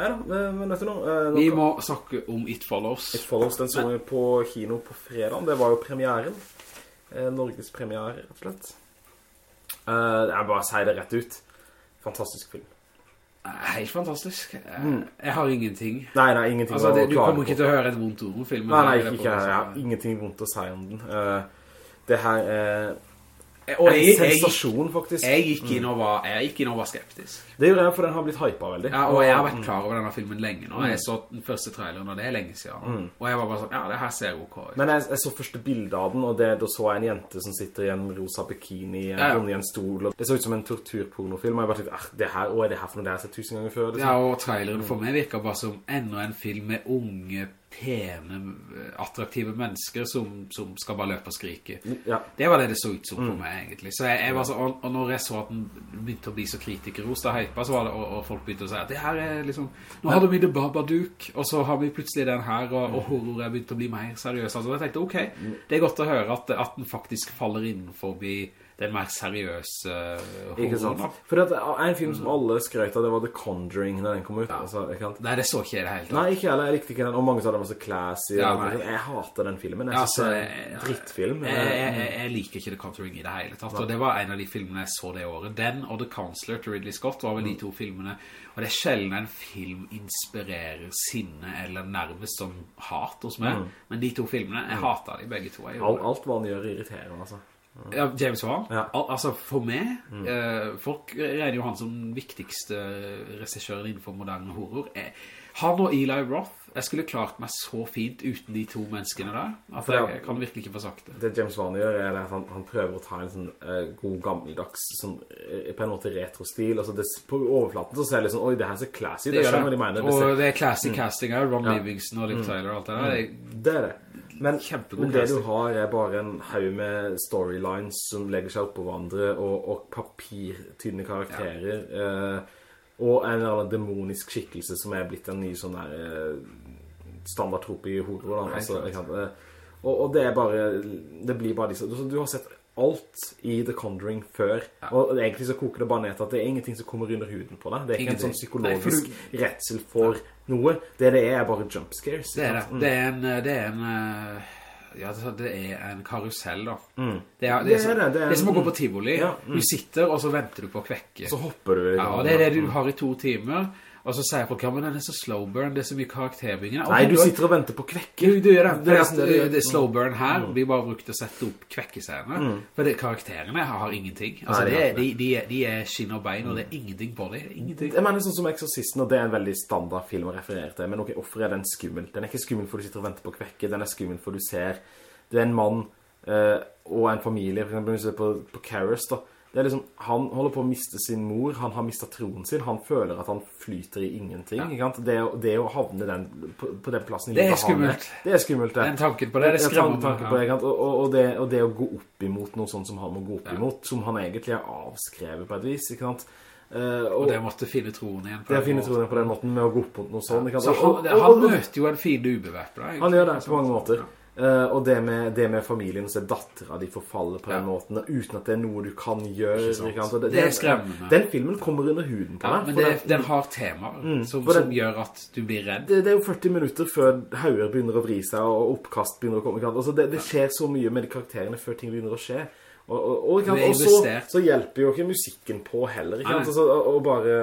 B: Nei da, men vet du noe? eh,
C: Vi må snakke om It Follows.
B: It Follows, den så vi på kino på fredag. Det var jo premieren. Eh, Norges premiere, rett og slett. Eh, jeg bare sier det rett ut. Fantastisk film.
C: Helt fantastisk. Jeg, jeg har ingenting.
B: Nei, nei, ingenting
C: Altså, det, du kommer ikke på. til å høre et vondt ord om filmen.
B: Nei, nei,
C: er
B: ikke,
C: jeg,
B: jeg har ingenting vondt å si om den. Eh, det her er
C: Og
B: en
C: jeg, jeg,
B: sensasjon, faktisk.
C: jeg, gikk inn og var, jeg gikk inn og var skeptisk.
B: Det gjorde jeg, for den har blitt hypet veldig.
C: Ja, og jeg har vært klar over denne filmen lenge nå. Jeg så den første traileren, og det er lenge siden. Og jeg var bare sånn, ja, det her ser ok ut.
B: Men jeg, jeg så første bildet av den, og det, da så jeg en jente som sitter i en rosa bikini
C: Ja, ja.
B: i en stol. Og det så ut som en torturpornofilm, og jeg bare tenkte, ah, det her, å, er det her for noe det har jeg sett tusen ganger før? Liksom.
C: Ja, og traileren for meg virker bare som enda en film med unge, pene, attraktive mennesker som, som skal bare løpe og skrike.
B: Ja.
C: Det var det det så ut som for meg, egentlig. Så jeg, jeg var så, og, og når jeg så at den begynte å bli så kritikerros, da hypa, så var det, og, og folk begynte å si at det her er liksom, nå hadde vi det Babadook, og så har vi plutselig den her, og, og horror er begynt å bli mer seriøs. Altså, jeg tenkte, ok, det er godt å høre at, at den faktisk faller innenfor den mer seriøse uh,
B: Ikke sant? For det er en film som alle skrøt av, det var The Conjuring når den kom ut.
C: Ja.
B: Altså?
C: Nei, det så ikke jeg det hele tatt.
B: Nei, ikke heller, jeg likte ikke den, og mange sa den var så classy.
C: Ja, nei.
B: jeg hater den filmen, jeg synes
C: altså,
B: det er en drittfilm.
C: Jeg, jeg, jeg, jeg liker ikke The Conjuring i det hele tatt, og det var en av de filmene jeg så det året. Den og The Counselor til Ridley Scott var vel de to filmene, og det er sjelden en film inspirerer sinne eller nærmest som hat hos meg, men de to filmene, jeg hater de begge to.
B: Alt, alt hva han gjør irriterer, altså.
C: Ja, James Wan,
B: Ja.
C: al altså for meg, eh, folk regner jo han som den viktigste regissøren innenfor moderne horror. Eh, han og Eli Roth, jeg skulle klart meg så fint uten de to menneskene der, at jeg, jeg kan virkelig ikke få sagt det.
B: Det James Wan gjør er at han, han prøver å ta en sånn uh, god gammeldags, sånn, på en måte retro-stil. Altså det, på overflaten så ser jeg sånn, oi, det her er så classy, det,
C: det
B: skjønner hva de mener.
C: Og det er classic casting her, Ron
B: Ja.
C: Livingston og Liv Tyler og alt det der. Det-
B: det er det. Men,
C: om
B: men det du har er bare en haug med storylines som legger seg opp på hverandre, og, og papirtynne karakterer, eh, og en eller annen demonisk skikkelse som er blitt en ny sånn der eh, standardtrope i horror. Da. Altså,
C: klart.
B: Eh, og, og det er bare, det blir bare disse, du, du har sett alt i The Conjuring før, og egentlig så koker det bare ned til at det er ingenting som kommer under huden på deg. Det er ikke en sånn
C: Ingenting. Nei, for
B: psykologisk redsel for noe. Det det er, er bare jump scares.
C: Det er
B: det. Mm.
C: det. Er en, det er en eh, ja, det er en karusell da. Det er,
B: Det
C: det, er, som,
B: det, er
C: det er som å gå på Tivoli.
B: Ja,
C: Du sitter, og så venter du på å kvekke.
B: Så hopper du.
C: Ja, det er det du har i to timer. Og så sier folk, ja, men den er så slow burn, det er så mye karakterbyggende.
B: Nei, du sitter og venter på kvekke.
C: Du, du gjør det.
B: Det er det du
C: det er slow burn her vi bare brukte å sette opp kvekkescener. For det, karakterene har, har ingenting. Altså,
B: Nei,
C: er, de, de, er, de er skinn og bein, og det er ingenting på det. Ingenting.
B: Jeg mener sånn som Exorcisten, og det er en veldig standard film å referere til, men ok, offer er den skummel? Den er ikke skummel for du sitter og venter på kvekke, den er skummel for du ser, det er en mann øh, og en familie, for eksempel hvis du ser på, på Karras da, det er liksom, han holder på å miste sin mor, han har mistet troen sin, han føler at han flyter i ingenting, ikke sant? Det, det å havne den, på, på den plassen i
C: er
B: livet han
C: skummelt.
B: Det er skummelt, det.
C: Den tanken på det, det
B: Ja, tanken på
C: ja.
B: og, og, og, det, og det å gå opp imot noe sånt som han må gå opp imot, som han egentlig er avskrevet på et vis, ikke sant? Uh,
C: Og det måtte finne troen igjen. på
B: det å finne troen på den måten med å gå opp mot noe sånt. ikke sant?
C: Så han,
B: Og- og-
C: han møter jo en fiende ubevæpnet.
B: han gjør det på mange måter. Eh, og det med, det med familien, så er dattera di forfaller på den
C: Ja.
B: måten, uten at det er noe du kan gjøre.
C: Sant? Det er skremmende.
B: Den filmen kommer under huden på
C: Ja,
B: meg.
C: men det,
B: den,
C: den har temaer som,
B: for det-
C: som gjør at du blir redd.
B: det, det er jo 40 minutter før hauger begynner å vri seg, og oppkast begynner å komme. Altså, det, det skjer så mye med de karakterene før ting begynner å skje. Og, og, og, og så, så hjelper jo ikke musikken på heller, ikke sant? Og, bare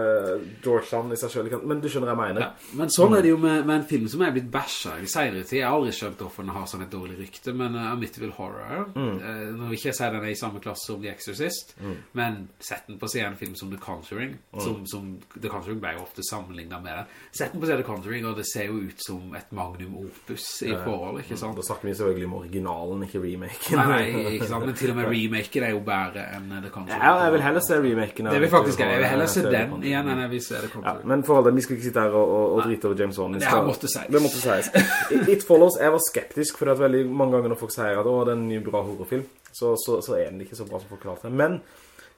B: Georgetown i seg selv? Men du skjønner hva jeg mener.
C: Ja, men sånn er det jo med, med en film som er blitt bashet i senere tid. Jeg har aldri skjønt hvorfor den har sånn et dårlig rykte, men uh, Amityville Horror, eh, når vi ikke sier den er i samme klasse som The Exorcist, men sett den på se en film som The Conjuring, som, som The Conjuring ble jo ofte sammenlignet med den. Sett den på se The Conjuring, og det ser jo ut som et magnum opus i forhold, ikke sant?
B: Da snakker vi selvfølgelig om originalen, ikke remaken.
C: Nei, nei, ikke sant? Men til og med remaken er jo bedre enn The Conjuring.
B: Ja, jeg vil heller se remaken.
C: Det vil faktisk jeg. Jeg vil heller se den igjen enn jeg vil se The
B: Ja, men for alle, vi skal ikke sitte her og, og, og drite over James Wan.
C: Det her måtte sies.
B: Det måtte sies. It- It Follows, jeg var skeptisk, for at veldig mange ganger når folk sier at å, det er en ny bra horrorfilm, så, så, så er den ikke så bra som forklart det. Men,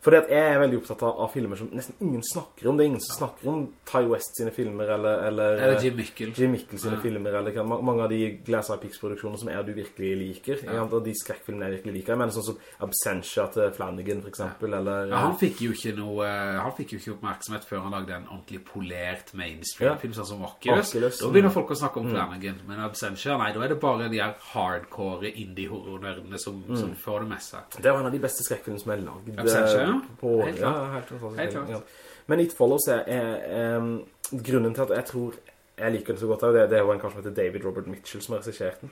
B: fordi at jeg er veldig opptatt av, av filmer som nesten ingen snakker om. Det er ingen som snakker om Ty West sine filmer, eller... Eller,
C: Eller Jim Mikkel.
B: Jim Mikkel sine filmer, eller kan, mange av de Glass Eye Peaks-produksjoner som er du virkelig liker, Ja. og de skrekkfilmene jeg virkelig liker. Jeg mener sånn som Absentia til Flanagan, for eksempel, eller...
C: Ja, han fikk jo ikke noe eh, Han fikk jo ikke oppmerksomhet før han lagde en ordentlig polert mainstream-film sånn som Oculus.
B: Oculus,
C: Da begynner folk å snakke om Flanagan. Men Absentia, nei, da er det bare de her hardcore indie-horror-nerdene som, som får det med seg.
B: Det var en av de beste skrekkfilmene som jeg lagde.
C: Absentia, ja.
B: På,
C: Helt
B: ja, helt fantastisk.
C: Helt klart.
B: Ja. Men It Follows er, er, em, grunnen til at jeg tror jeg liker det så godt, er jo det, det var en kar som heter David Robert Mitchell som har regissert den.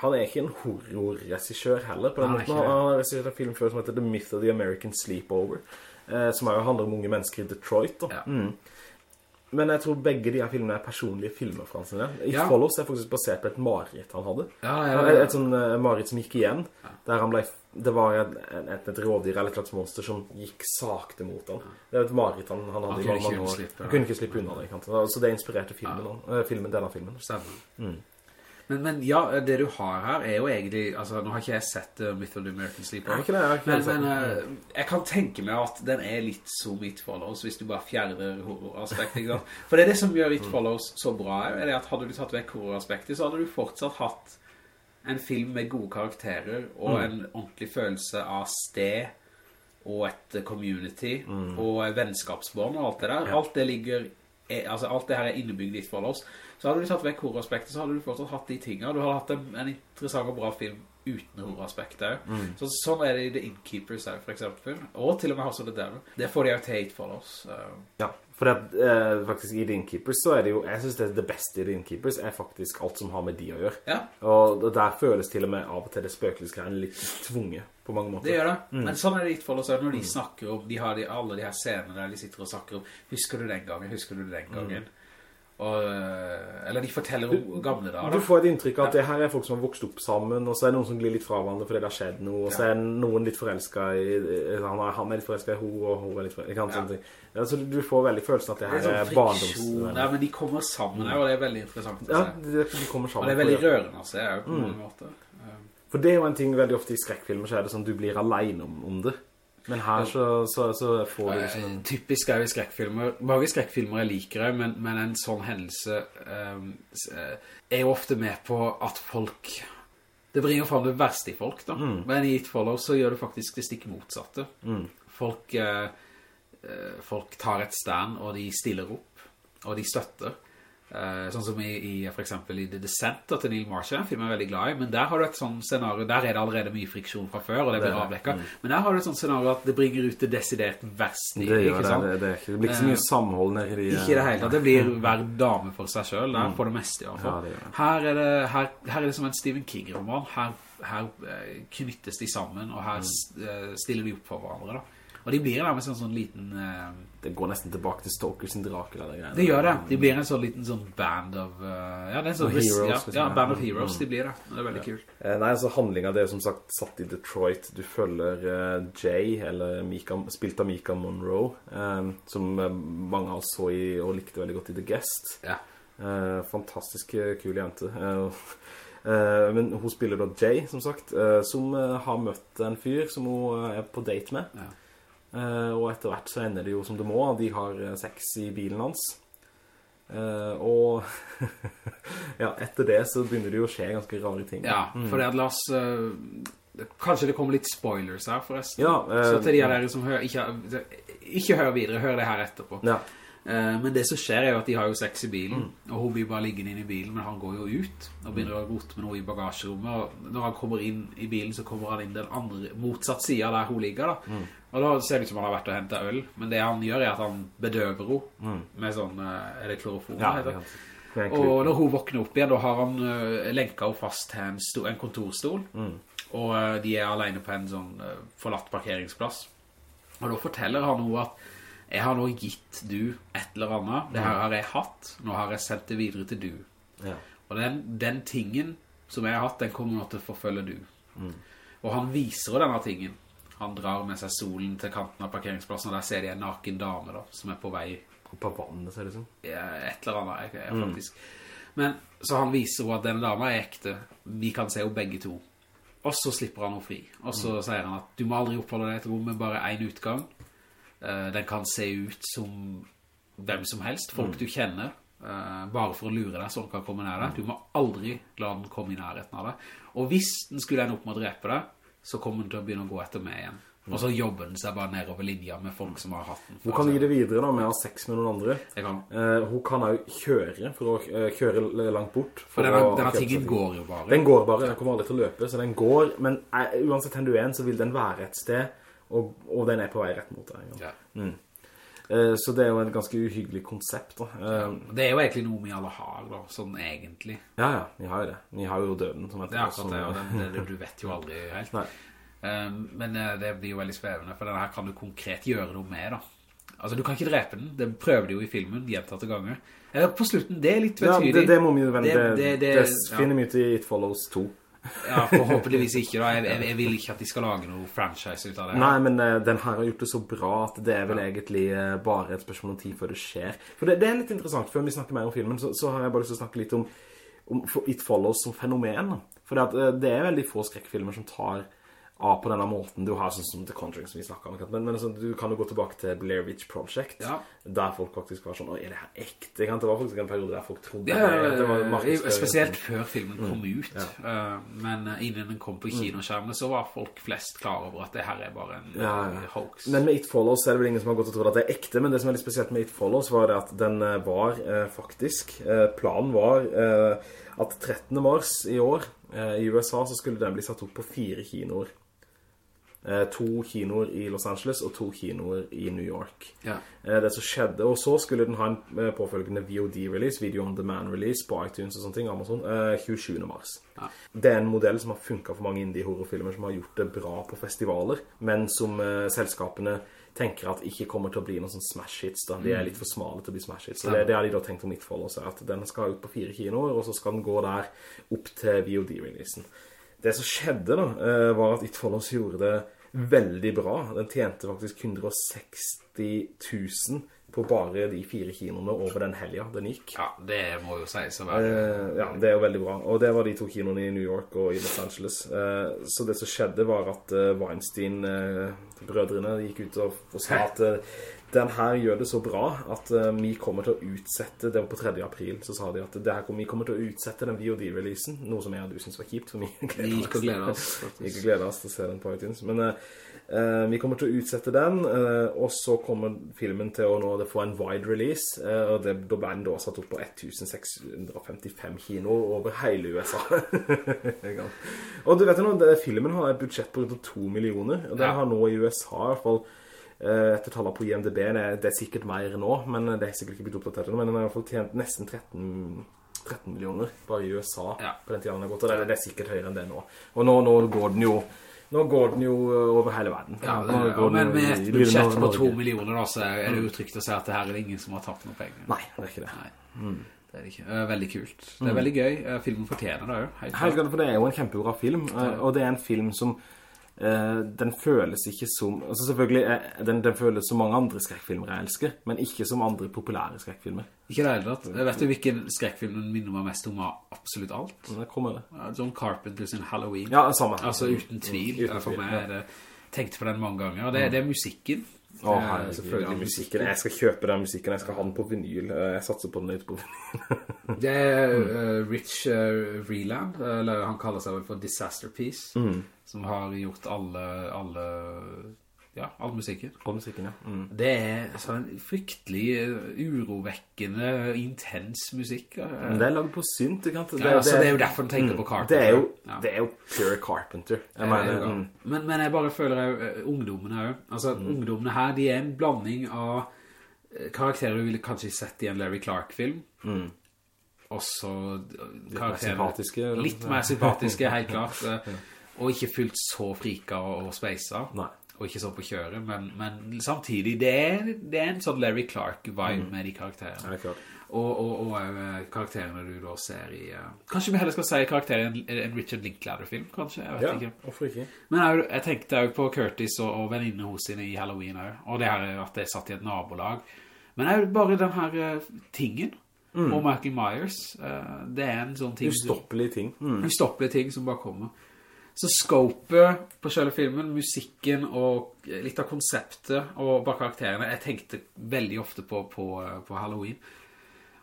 B: Han er ikke en horrorregissør heller, på den
C: Han er
B: måten. Han, har regissert en film før som heter The Myth of the American Sleepover, eh, som er handler om unge mennesker i Detroit.
C: Ja.
B: Mm. Men jeg tror begge de her filmene er personlige filmer fra han sine. It
C: Ja.
B: Follows er faktisk basert på et mareritt han hadde.
C: Ja,
B: Ja, et, et sånn uh, mareritt som gikk igjen, der han ble, det var et, et, et rådyr eller et slags monster som gikk sakte mot han. Det er et marit han, han hadde
C: Han
B: i
C: kunne ikke
B: år.
C: slippe.
B: Han kunne ikke slippe unna det, ikke? Så det inspirerte filmen, han- eh, filmen denne filmen.
C: Stemmer. Men, men ja, det du har her er jo egentlig Altså, nå har ikke jeg sett uh, Myth of the American Sleeper.
B: Jeg har ikke det, jeg ikke
C: men, men eh, jeg kan tenke meg at den er litt som It Follows hvis du bare fjerner horroraspektet. For det er det som gjør It Follows så bra, er at hadde du tatt vekk horroraspektet, så hadde du fortsatt hatt en film med gode karakterer og
B: Mm.
C: en ordentlig følelse av sted og et community community, og vennskapsbånd og alt det der. Alt det ligger, er, altså alt det her er innebygd litt for oss. Så hadde du tatt vekk horaspektet, så hadde du fortsatt hatt de tingene. Du hadde hatt en, en interessant og bra film uten horroraspektet. Så, sånn er det i The Innkeepers her, for eksempel. Og til og med House of the Devil. Det får de jo til hate Follows. eh.
B: Ja, for det, eh, faktisk i The Innkeepers så er det jo, jeg synes det, det beste i The Innkeepers er faktisk alt som har med de å gjøre.
C: Ja.
B: Og der føles til og med av og til det spøkelsesgreiene litt tvunget på mange måter.
C: Det gjør det. Men sånn er det It Follows også, når de snakker om, de har de, alle de her scenene der de sitter og snakker om, husker du den gangen, husker du den gangen? Og, eh, eller de forteller om gamle dager.
B: Du får et inntrykk av at det her er folk som har vokst opp sammen, og så er det noen som glir litt fra hverandre fordi det har skjedd noe, og så er noen litt forelsket i, han er, han er litt forelsket i ho og hun er litt forelsket, i ting. Ja, så du får veldig følelsen at det
C: Det
B: her
C: er
B: er
C: sånn friksjon
B: barndoms...
C: der, men de kommer sammen her, og det er veldig interessant å se.
B: Ja, de kommer
C: Og det er veldig rørende å se, på mm. mange måter. Eh,
B: For det er jo en ting veldig ofte i skrekkfilmer, så er det sånn du blir alene om, om det. Men her så, så, så får du liksom en...
C: Typisk er jo skrekkfilmer. Mange skrekkfilmer jeg liker jeg, men, men en sånn hendelse um, eh, er jo ofte med på at folk Det bringer frem det verste i folk da. Men i It Follows så gjør det faktisk det stikk motsatte. Folk, eh, eh, folk tar et stand og de stiller opp Og de støtter. Eh, sånn som i, i for eksempel i The Descent til Neil Marshall, en film jeg er veldig glad i, men der har du et sånn scenario, der er det allerede mye friksjon fra før, og det blir
B: Det
C: mm. Men der har du et sånt scenario at det bringer ut det desidert verst i,
B: Det,
C: ikke
B: det,
C: sant?
B: det, det, er det blir ikke så mye samhold nede i.
C: Ikke det hele det blir hver dame for seg selv, der på det meste i hvert fall.
B: Ja, det det.
C: Her er det, her, her er det som en Stephen King-roman, her, her eh, knyttes de sammen, og her eh, stiller de opp for hverandre da. Og de blir nærmest en sånn liten... eh,
B: Det går nesten tilbake til Stoker sin drake det greiene.
C: det gjør det. De blir en sånn liten sånn band of... uh, ja, det er en sånn...
B: Heroes,
C: ja,
B: liksom.
C: ja, band of heroes, de blir det. Det er veldig kult.
B: Eh, Nei, altså handlingen det er som sagt satt i Detroit. Du følger uh, Jay, eller Mika, spilt av Mika Monroe, um, som eh, mange av oss så i, og likte veldig godt i The Guest.
C: Ja.
B: Uh, fantastisk eh, kul jente. Eh, eh, men hun spiller da Jay, som sagt, eh, som eh, har møtt en fyr som hun eh, er på date med.
C: Ja.
B: Eh, og etter hvert så ender det jo som det må. De har eh, sex i bilen hans. Uh, og ja, etter det så begynner det jo å skje ganske rare ting.
C: Ja, for det at la oss... eh, kanskje det kommer litt spoilers her forresten.
B: Ja, uh,
C: Så til de av dere som hører, ikke, ikke hør videre, hør det her etterpå.
B: Ja.
C: Eh, men det som skjer er jo at de har jo sex i bilen, og hun blir bare liggende inn i bilen, men han går jo ut, og begynner å rote med noe i bagasjerommet, og når han kommer inn i bilen, så kommer han inn den andre, motsatt siden der hun ligger da. Og da ser det ut som han har vært og hentet øl, men det han gjør er at han bedøver henne med sånn, eh, er det kloroform?
B: Ja,
C: det Og når hun våkner opp igjen, da har han uh, lenket henne fast til en, en kontorstol, og uh, de er alene på en sånn uh, forlatt parkeringsplass. Og da forteller han henne at jeg har nå gitt du et eller annet, det her har jeg hatt, nå har jeg sendt det videre til du.
B: Ja.
C: Og den, den tingen som jeg har hatt, den kommer nå til å forfølge du. Og han viser denne tingen. Han drar med seg solen til kanten av parkeringsplassen, og der ser de en naken dame da, som er på vei
B: på vannet, ser det som.
C: ja, et eller annet, jeg, jeg, faktisk. Men, så han viser jo at denne dama er ekte. Vi kan se jo begge to. Og så slipper han henne fri. Og så sier han at du må aldri oppholde deg i et rom med bare en utgang. Eh, den kan se ut som hvem som helst, folk du kjenner. eh, bare for å lure deg, så den kan komme nær deg. Du må aldri la den komme i nærheten av deg. Og hvis den skulle ende opp med å drepe deg, så kommer den til å begynne å gå etter meg igjen. Og så jobber den seg bare nedover linja med folk som har hatt den.
B: Hun kan gi det videre da med å ha sex med noen andre.
C: Jeg kan.
B: Eh, hun kan jo kjøre for å eh, kjøre langt bort.
C: For denne,
B: å
C: denne tingen
B: ting.
C: går jo bare.
B: Den går bare, den kommer aldri til å løpe, så den går, men uh, uansett hvor du er, så vil den være et sted, og, og den er på vei rett mot deg. Ja.
C: Mm.
B: Eh, så det er jo et ganske uhyggelig konsept da. Ja,
C: Det er jo egentlig noe vi alle har da, sånn egentlig.
B: ja, ja, vi har jo det. Vi har jo døden som
C: Det er akkurat det, og det, det, du vet jo aldri helt. Um, men eh, det blir jo veldig svevende, for denne her kan du konkret gjøre noe med da. Altså, du kan ikke drepe den, det prøver de jo i filmen, gjentatte ganger. Eller på slutten, det er litt
B: Ja, det, det må vi jo vende. det,
C: Det-
B: det,
C: det- det-
B: finner vi ut i It Follows 2.
C: Ja, forhåpentligvis ikke da. Jeg, jeg, jeg vil ikke at de skal lage noe franchise ut av det. her.
B: Nei, men uh, den her har gjort det så bra at det er vel egentlig uh, bare et spørsmål om tid før det skjer. For det, det er litt interessant, før vi snakker mer om filmen, så, så har jeg bare lyst til å snakke litt om, om It Follows som fenomen. da. For det, at, eh, det er veldig få skrekkfilmer som tar av på denne måten du har sånn som The Conjuring som vi snakket om. Men, men altså, du kan jo gå tilbake til Blair Witch Project,
C: Ja.
B: der folk faktisk var sånn, «Å, er det her ekte? Kan det var faktisk en periode der folk trodde
C: Ja,
B: det, det var markedsføring.
C: spesielt før filmen kom ut. Eh, men eh, innen den kom på kinoskjermene, så var folk flest klar over at det her er bare en
B: Ja,
C: eh,
B: ja.
C: hoax.
B: Men med It Follows er det vel ingen som har gått og trodd at det er ekte, men det som er litt spesielt med It Follows var det at den var eh, faktisk, eh, planen var at 13. mars i år i USA så skulle den bli satt opp på fire kinoer. Eh, to kinoer i Los Angeles og to kinoer i New York.
C: Ja.
B: Eh, det som skjedde, og så skulle den ha en eh, påfølgende VOD-release, Video On Demand-release på iTunes og sånne ting, Amazon, eh, 27. mars.
C: Ja.
B: Det er en modell som har funket for mange indie-horrorfilmer som har gjort det bra på festivaler, men som selskapene tenker at ikke kommer til å bli noen sånn smash hits da. De er litt for smale til å bli smash hits. Så det, det har de da tenkt om mitt Follows, er at den skal ut på fire kinoer, og så skal den gå der opp til VOD-releasen. Det som skjedde da, eh, var at It Follows gjorde det veldig bra. Den tjente faktisk 160 000 på bare de fire kinoene over den helgen den gikk.
C: ja, det må jo sies å være
B: Eh, ja, det er jo veldig bra. Og det var de to kinoene i New York og i Los Angeles. Eh, så det som skjedde var at eh, Weinstein-brødrene gikk ut og, og sa at eh, den her gjør det så bra at eh, vi kommer til å utsette, det var på 3. april, så sa de at det her, kommer- vi kommer til å utsette den VOD-releasen, noe som jeg og du synes var kjipt, for vi
C: gleder oss,
B: Vi
C: faktisk.
B: gikk og gleder oss til å se den på iTunes. Men uh, vi kommer til å utsette den, og så kommer filmen til å nå det få en wide release, og det, da ble den da satt opp på 1655 kinoer over hele USA. og du vet jo nå, det, filmen har et budsjett på rundt 2 millioner, og det
C: Ja.
B: har nå i USA i hvert fall etter tallet på IMDb, det er, det er sikkert mer nå, men det er sikkert ikke blitt oppdatert nå, men den har i hvert fall tjent nesten 13, 13 millioner bare i USA
C: Ja.
B: på den tiden den har gått, og det, det er sikkert høyere enn det nå. Og nå, nå går den jo nå går den jo eh, over hele verden.
C: Ja, det,
B: ja
C: men med et budsjett på 2 millioner da, så er det jo trygt å si at det her er det ingen som har tapt noen penger.
B: Nei, det er ikke det.
C: Nei, det er ikke. Eh, Veldig kult. Det er veldig gøy. Eh, Filmen fortjener det jo. helt.
B: Helt for det er jo en kjempebra film, eh, og det er en film som eh, den føles ikke som altså selvfølgelig, er, den, den føles som mange andre skrekkfilmer jeg elsker, men ikke som andre populære skrekkfilmer.
C: Ikke det heller. Jeg Vet du hvilken skrekkfilm den minner meg mest om av absolutt alt?
B: Det kommer det.
C: John Carpenter sin Halloween.
B: Ja, samme.
C: Altså uten tvil.
B: Uten
C: for meg
B: ja.
C: er det tenkte på den mange ganger. Det, det er musikken.
B: Å,
C: Eh,
B: herregud,
C: selvfølgelig
B: ja, musikken. Jeg skal kjøpe den musikken, jeg skal ha den på vinyl. Eh, Jeg satser på den ute på vinyl.
C: Det er uh, Rich uh, Reland, eller han kaller seg vel for Disaster Piece,
B: Mm.
C: som har gjort alle, alle, ja, all musikken.
B: All musikken, ja. Mm.
C: Det er sånn fryktelig eh, urovekkende, intens musikk.
B: Men det er laget på synt, ikke sant?
C: Ja, så det er jo derfor du tenker på Carpenter.
B: Det er jo,
C: Ja.
B: det er jo pure Carpenter. Jeg
C: Eh,
B: mener, mm.
C: men, men jeg bare føler jo eh, ungdommene òg. Altså, ungdommene her, de er en blanding av eh, karakterer du ville kanskje sett i en Larry Clark-film. Også eh, karakterer? Litt mer sympatiske, helt klart. Og ikke fullt så frika og speisa.
B: Nei.
C: Og ikke sånn på kjøret, men, men samtidig, det er, det er en sånn Larry Clark-vibe med de karakterene.
B: Ja, er.
C: Og, og, og eh, karakterene du da ser i... Uh, kanskje vi heller skal si karakteren i en, en Richard Linklater-film, kanskje? Jeg vet
B: Ja,
C: ikke.
B: hvorfor ikke?
C: Men jeg, jeg tenkte jo på Curtis og, og venninne hos sine i Halloween også. Og det her at det satt i et nabolag. Men det er jo bare den her uh, tingen. Og Michael Myers. det er en sånn ting...
B: Ustoppelig ting. Mm.
C: Ustoppelig ting som bare kommer. Så scopet på selve filmen, musikken og litt av konseptet og bare karakterene, jeg tenkte veldig ofte på, på, på Halloween.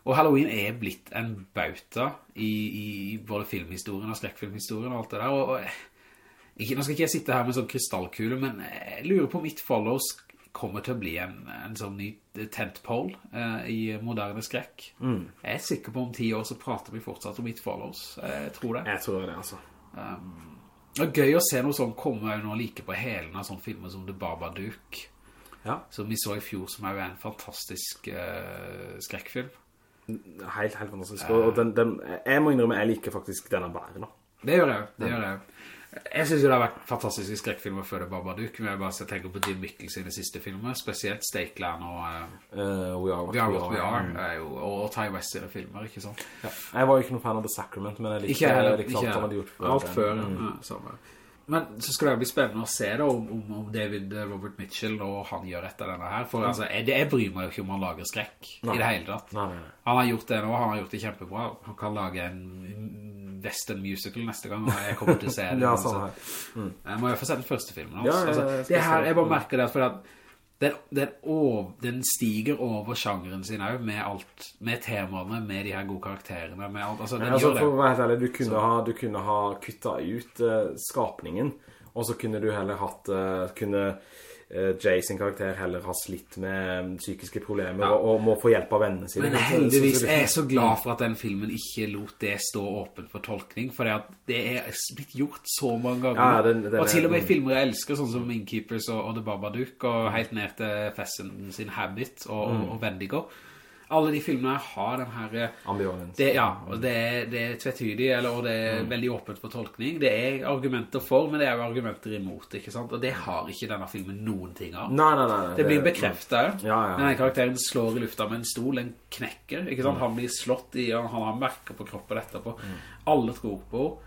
C: Og Halloween er blitt en bauta i, i både filmhistorien og skrekkfilmhistorien og alt det der. Og, og ikke, nå skal ikke jeg sitte her med sånn krystallkule, men jeg lurer på om It Follows kommer til å bli en, en sånn ny tentpole eh, i moderne skrekk. Jeg er sikker på om ti år så prater vi fortsatt om It Follows. Jeg tror det.
B: Jeg tror det, altså.
C: Det er gøy å se noe sånt komme jo nå like på helen av sånne filmer som The Babadook,
B: Ja,
C: som vi så i fjor, som er jo en fantastisk uh, skrekkfilm.
B: helt, helt fantastisk. Og den, den, jeg må innrømme, jeg liker faktisk denne bæren.
C: Det gjør jeg, det gjør jeg. Jeg synes jo det har vært fantastiske skrekkfilmer før Babadook, men jeg bare tenker på Jim Mikkels sine siste filmer, spesielt Stakeland og
B: uh, we Are What
C: We Are What We Are,
B: Mm.
C: er jo, og Ty West sine filmer, ikke sant?
B: Ja. Jeg var jo ikke noen fan av The Sacrament, men jeg likte,
C: Ikke heller,
B: jeg likte alt han hadde gjort. før
C: Alt før,
B: Mm.
C: ja, samme. Men så skal det bli spennende å se da om, om, David eh, Robert Mitchell og han gjør etter denne her. For altså, jeg, jeg bryr meg jo ikke om han lager skrekk
B: Nei.
C: i det hele tatt.
B: Nei, nei.
C: Han har gjort det nå, han har gjort det kjempebra. Han kan lage en western musical neste gang, og jeg kommer til å se det.
B: Ja, sånn her.
C: Jeg må jo få se den første filmen også.
B: Ja, ja,
C: altså,
B: jeg
C: det her, jeg bare merker det, for at den, den, over, den stiger over sjangeren sin også, med alt, med temaene, med de her gode karakterene, med alt, altså, den
B: altså,
C: gjør det.
B: for å være helt ærlig, du kunne, ha, du kunne ha kuttet ut uh, skapningen, og så kunne du heller hatt, uh, kunne Jay sin karakter heller har slitt med eh, psykiske problemer,
C: Ja.
B: og, og må få hjelp av vennene sine.
C: Men heldigvis er jeg så glad for at den filmen ikke lot det stå åpen for tolkning, for det, er blitt gjort så mange ganger.
B: Ja, den- den
C: og til og med
B: er-
C: filmer jeg elsker, sånn som Innkeepers og, og The Babadook, og helt ned til Fessen sin Habit og, mm. og Wendigo. Alle de filmene har den her... eh,
B: Ambivalens.
C: Det, ja, og det er, det er tvetydig, eller, og det er veldig åpent for tolkning. Det er argumenter for, men det er jo argumenter imot, ikke sant? Og det har ikke denne filmen noen ting av.
B: Nei, nei, nei.
C: Det blir bekreftet.
B: Ja, ja.
C: Denne karakteren slår i lufta med en stol, en knekker, ikke sant? Han blir slått i, og han har merker på kroppen etterpå. Alle tror på henne.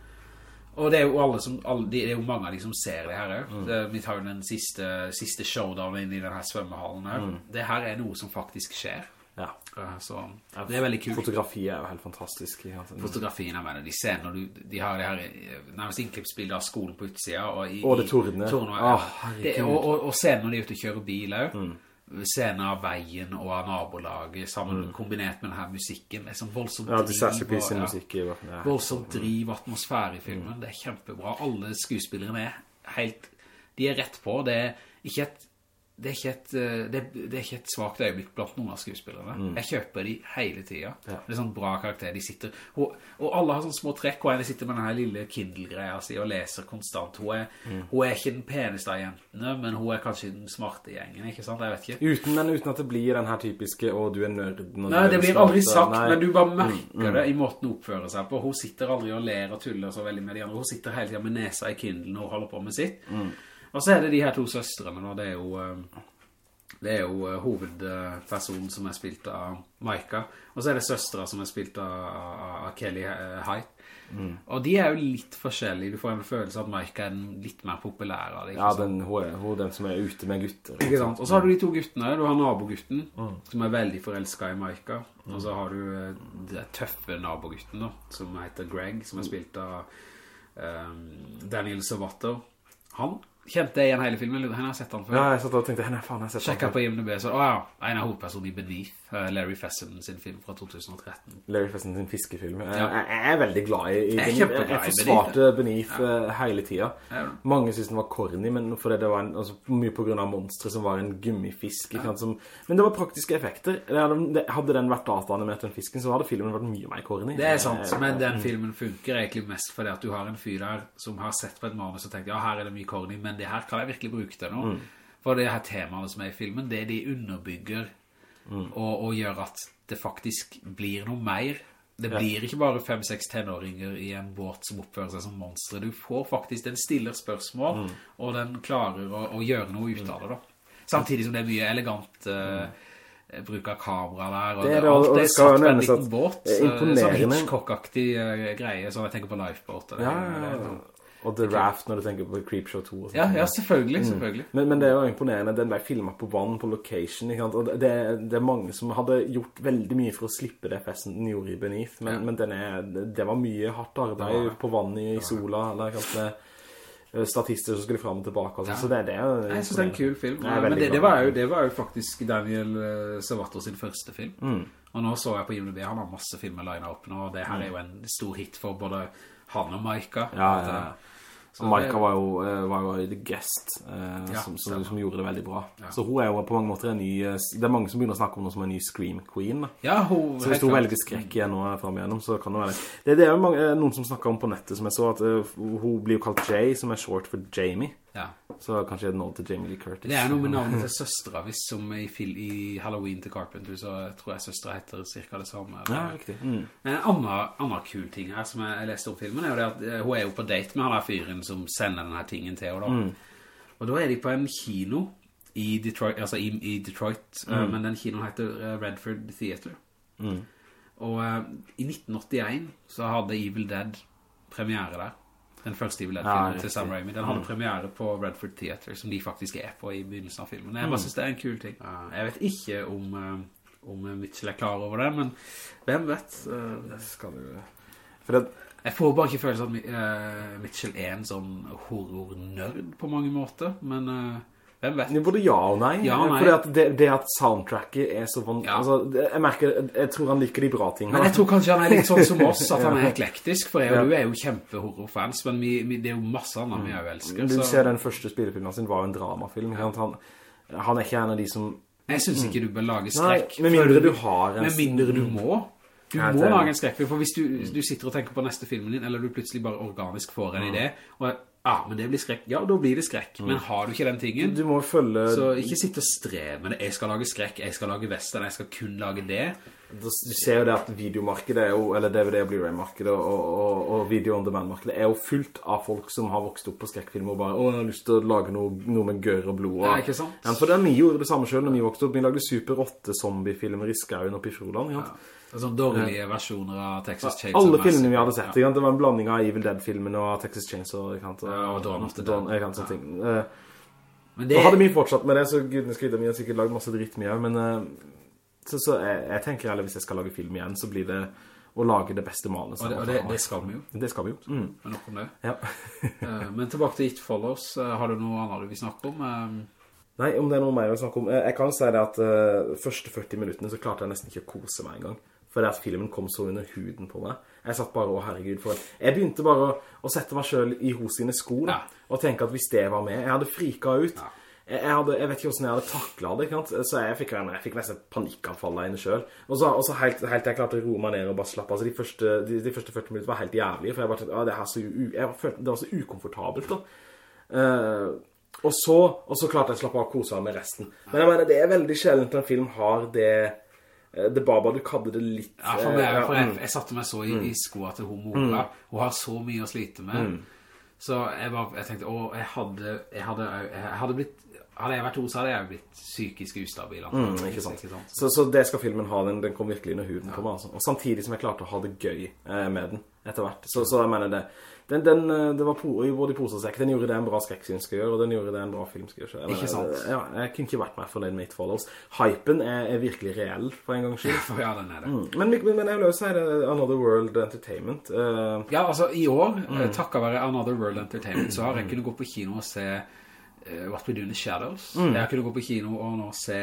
C: Og det er jo alle som, alle, det er jo mange av de som ser det her Mm. Det- Vi tar jo den siste, siste showdown inn i denne svømmehallen her. Det her er noe som faktisk skjer.
B: Ja.
C: Eh, Så det er veldig kult.
B: Fotografiet er jo helt fantastisk.
C: Fotografien er veldig, de ser når du, de har det her eh, nærmest innklippsbilder av skolen på utsida og, i,
B: Og det
C: tordene.
B: tordner,
C: ja. det, og, og, og scenen når de er ute og kjører bil mm. Scenen av veien og av nabolaget sammen, kombinert med denne musikken. Det er sånn voldsomt
B: Ja,
C: driv og- ja.
B: musikk. ja.
C: Voldsomt driv, atmosfære i filmen. Det er kjempebra. Alle skuespillerne er helt... De er rett på. Det er ikke et... Det er, ikke et, eh, det, det er ikke et svagt øyeblikk blant noen av skuespillerne. Jeg kjøper de hele tiden.
B: Ja.
C: Det er sånn bra karakter. De sitter... Og, og alle har sånne små trekk. Og en sitter med denne lille Kindle-greia si og leser konstant. Hun er, hun er ikke den peneste av jentene, men hun er kanskje den smarte gjengen, ikke sant? Jeg vet ikke.
B: Uten, men uten at det blir den her typiske, å du er når
C: Nei, det blir aldri sagt,
B: nei.
C: men du bare merker det i måten hun oppfører seg på. Hun sitter aldri og ler og tuller så veldig med de andre. Hun sitter hele tiden med nesa i Kindle når hun holder på med sitt. Og så er det de her to søstrene, og det er jo... eh, Det er jo eh, hovedpersonen som er spilt av Maika. Og så er det søstre som er spilt av, av, Kelly Height. Mm. Og de er jo litt forskjellige. Du får en følelse av at Maika er den litt mer populære av det.
B: Ja, den, hun, er, hun er den som er ute med gutter.
C: Ikke sant? Og så har du de to guttene. Du har nabogutten, som er veldig forelsket i Maika. Og så har du eh, den tøffe nabogutten, da, som heter Greg, som er spilt av um, Daniel Savato. Han kjente jeg igjen hele filmen. han har sett han før.
B: Ja, jeg satt og tenkte, henne faen, jeg har sett
C: Sjekket
B: den.
C: på IMDb, så, å ja, en av hovedpersonene i Beneath, eh, Larry Fessen sin film fra 2013.
B: Larry Fessen sin fiskefilm. Jeg,
C: Ja.
B: jeg, jeg er veldig glad i, i
C: Jeg er kjempeglad
B: Jeg,
C: i
B: jeg forsvarte Beneath ja. hele tiden.
C: Ja.
B: Mange synes den var corny, men fordi det var en, altså, mye på grunn av monstre som var en gummifisk. sant, som, men det var praktiske effekter. Hadde, den vært dataanimert den fisken, så hadde filmen vært mye mer corny.
C: Det er sant,
B: Eh,
C: men den filmen funker egentlig mest fordi at du har en fyr der som har sett på et manus og tenkt, ja, her er det mye corny, men det her kan jeg virkelig bruke til Mm. For det her temaene som er i filmen, det de underbygger og, og gjør at det faktisk blir noe mer. Det blir ikke bare fem-seks tenåringer i en båt som oppfører seg som monstre. Du får faktisk, den stiller spørsmål, og den klarer å, å gjøre noe ut av det da. Samtidig som det er mye elegant eh, bruk av kamera der, og
B: Det
C: det,
B: er det,
C: alt er
B: det skal
C: satt på en liten båt.
B: det er
C: eh, Sånn. Hitchcock-aktig greie, greie, som jeg tenker på Lifeboat.
B: Ja, ja,
C: er
B: ja. Og The Raft når du tenker på Creepshow 2 og sånt.
C: Ja, ja, selvfølgelig, selvfølgelig.
B: Men, men det er jo imponerende, den ble filmet på vann, på location? Og det, det er mange som hadde gjort veldig mye for å slippe det festen den gjorde i Beneath, men,
C: Ja.
B: men den er, det, det var mye hardt arbeid
C: Det var
B: på vann i sola, eller kanskje med eh, statister som skulle frem og tilbake, altså. ja. så det, det er det.
C: Jeg synes det er en kul film.
B: Er
C: Men det, det, var jo, det var jo faktisk Daniel eh, Savato sin første film.
B: Mm.
C: Og nå så jeg på IMDb, han har masse filmer line-up nå, og det her er jo en stor hit for både han og Maika.
B: Ja, ja.
C: eh,
B: Og Maika var jo, eh, var jo The Guest, eh,
C: Ja,
B: som, som, som gjorde det veldig bra.
C: Ja.
B: Så hun er jo på mange måter en ny, eh, det er mange som begynner å snakke om henne som en ny Scream Queen.
C: Ja, hun...
B: Så hvis hun velger skrekk igjen nå frem igjennom, så kan det være det. Det, det er jo mange, eh, noen som snakker om på nettet, som jeg så, at uh, hun blir jo kalt Jay, som er short for Jamie.
C: Ja.
B: Så kanskje det er noe til Jamie Lee Curtis.
C: Det er noe med navnet til søstra, hvis som i, i Halloween til Carpenter, så tror jeg søstra heter cirka det samme.
B: Ja, riktig. Mm.
C: Men en annen, annen kul ting her som jeg, leste om filmen, er jo det at eh, hun er jo på date med han der fyren som sender denne tingen til henne Mm. Og da er de på en kino i Detroit, altså i, i Detroit, mm. men den kinoen heter eh, Redford Theater. Og uh, i 1981 så hadde Evil Dead premiere der. Den første Evil Dead-filmen
B: ja,
C: til Sam Raimi. Den hadde premiere på Redford Theater, som de faktisk er på i begynnelsen av filmen. Jeg
B: Mm.
C: bare synes det er en kul ting. Jeg vet ikke om, uh, om Mitchell er klar over det, men hvem vet? Uh,
B: Det skal du... For det,
C: jeg får bare ikke følelsen at uh, Mitchell er en sånn horror-nørd på mange måter, men hvem vet?
B: både ja og nei.
C: Ja og nei.
B: Fordi det, det at soundtracket er så vanlig...
C: Ja.
B: Altså, jeg merker, jeg tror han liker de bra tingene.
C: Men jeg tror kanskje han er litt sånn som oss, at han er eklektisk, for jeg og du er jo kjempe-horrorfans, men vi, vi, det er jo masse annet vi har elsker.
B: Du ser den første spillefilmen sin var jo en dramafilm. Ja. Han, han er ikke en av de som...
C: Jeg synes ikke du bør lage
B: Nei, med mindre du har en...
C: Med mindre du må. Du må lage en skrekkfilm, for hvis du, du sitter og tenker på neste filmen din, eller du plutselig bare organisk får en idé, og ah, men det blir skrekk. Ja, da blir det skrekk. Men har du ikke den tingen,
B: Du må følge...
C: så ikke sitte og streve med det. Jeg skal lage skrekk, jeg skal lage western, jeg skal kun lage det.
B: Du ser jo det at videomarkedet er jo, eller DVD og Blu-ray-markedet og, og, og video on demand-markedet er jo fullt av folk som har vokst opp på skrekkfilmer og bare, å, jeg har lyst til å lage noe, noe med gør og blod. Og,
C: Nei, ikke sant?
B: Ja, for det, vi gjorde det samme selv når vi vokste opp. Vi lagde Super 8-zombiefilmer i skauen oppe i Froland, ikke sant?
C: Sånne dårlige versjoner av Texas Chainsaw
B: Alle filmene vi hadde sett, ja. Det var en blanding av Evil Dead-filmen og Texas Chainsaw?
C: Ja, og Dawn of the
B: Dawn, sant, sånne ting. Eh,
C: Men
B: Og
C: det,
B: hadde vi fortsatt med det, så gudene skridde vi har sikkert lagd masse dritt mye, men eh, så, så jeg, jeg tenker heller hvis jeg skal lage film igjen, så blir det å lage det beste manuset.
C: og det, og det, det skal vi jo.
B: Det skal vi jo. Mm.
C: Men nok om det.
B: Ja.
C: Eh, Men tilbake til It Follows. Har du noe annet du vil snakke om?
B: Nei, om det er noe mer å snakke om. Jeg kan si det at første 40 minuttene så klarte jeg nesten ikke å kose meg en gang. Fordi at filmen kom så under huden på meg. Jeg satt bare, å herregud, for. Jeg begynte bare å, å sette meg selv i hos sine sko, da,
C: Ja.
B: og tenke at hvis det var med, jeg hadde friket ut.
C: Ja.
B: Jeg, jeg, hadde, jeg vet ikke hvordan jeg hadde taklet det? Så jeg fikk, jeg fikk nesten panikkanfall der inne selv. Og så, og så helt, helt jeg klarte å roe meg ned og bare slappe. Altså, de første, de, de første 40 minutter var helt jævlige, for jeg bare tenkte, det, her så jeg følte, det var så ukomfortabelt da. Uh, og, så, og så klarte jeg å slappe av og kose meg med resten. Men jeg mener, det er veldig sjeldent en film har det... eh, Det bare bare du kadde det litt...
C: Ja, for, meg,
B: eh,
C: for jeg,
B: mm.
C: jeg satte meg så i, i skoene til hun mora. Hun har så mye å slite med. Så jeg, bare, jeg tenkte, å, jeg hadde, jeg hadde, hadde blitt... Hadde jeg vært hos, hadde jeg blitt psykisk ustabil.
B: Mm, ikke sant. Så, så det skal filmen ha, den, den kom virkelig under huden på meg, altså. Og samtidig som jeg klarte å ha det gøy eh, med den, etter hvert. Så, så jeg mener det, den, den, eh, det var po både i pose og sekk, den gjorde det en bra skrekkfilm skal gjøre, og den gjorde det en bra film skal. Jeg
C: Ikke sant?
B: Ja, jeg kunne ikke vært mer fornøyd med It Follows. Hypen er, er virkelig reell, for en gang skyld.
C: Ja, den er det.
B: Mm. Men, men, men jeg vil også si det, Another World Entertainment. Uh,
C: Ja, altså i år,
B: Mm.
C: eh, takket være Another World Entertainment, så har jeg kunnet gå på kino og se uh, What We Do in the Shadows.
B: Mm.
C: Jeg har kunnet gå på kino og nå se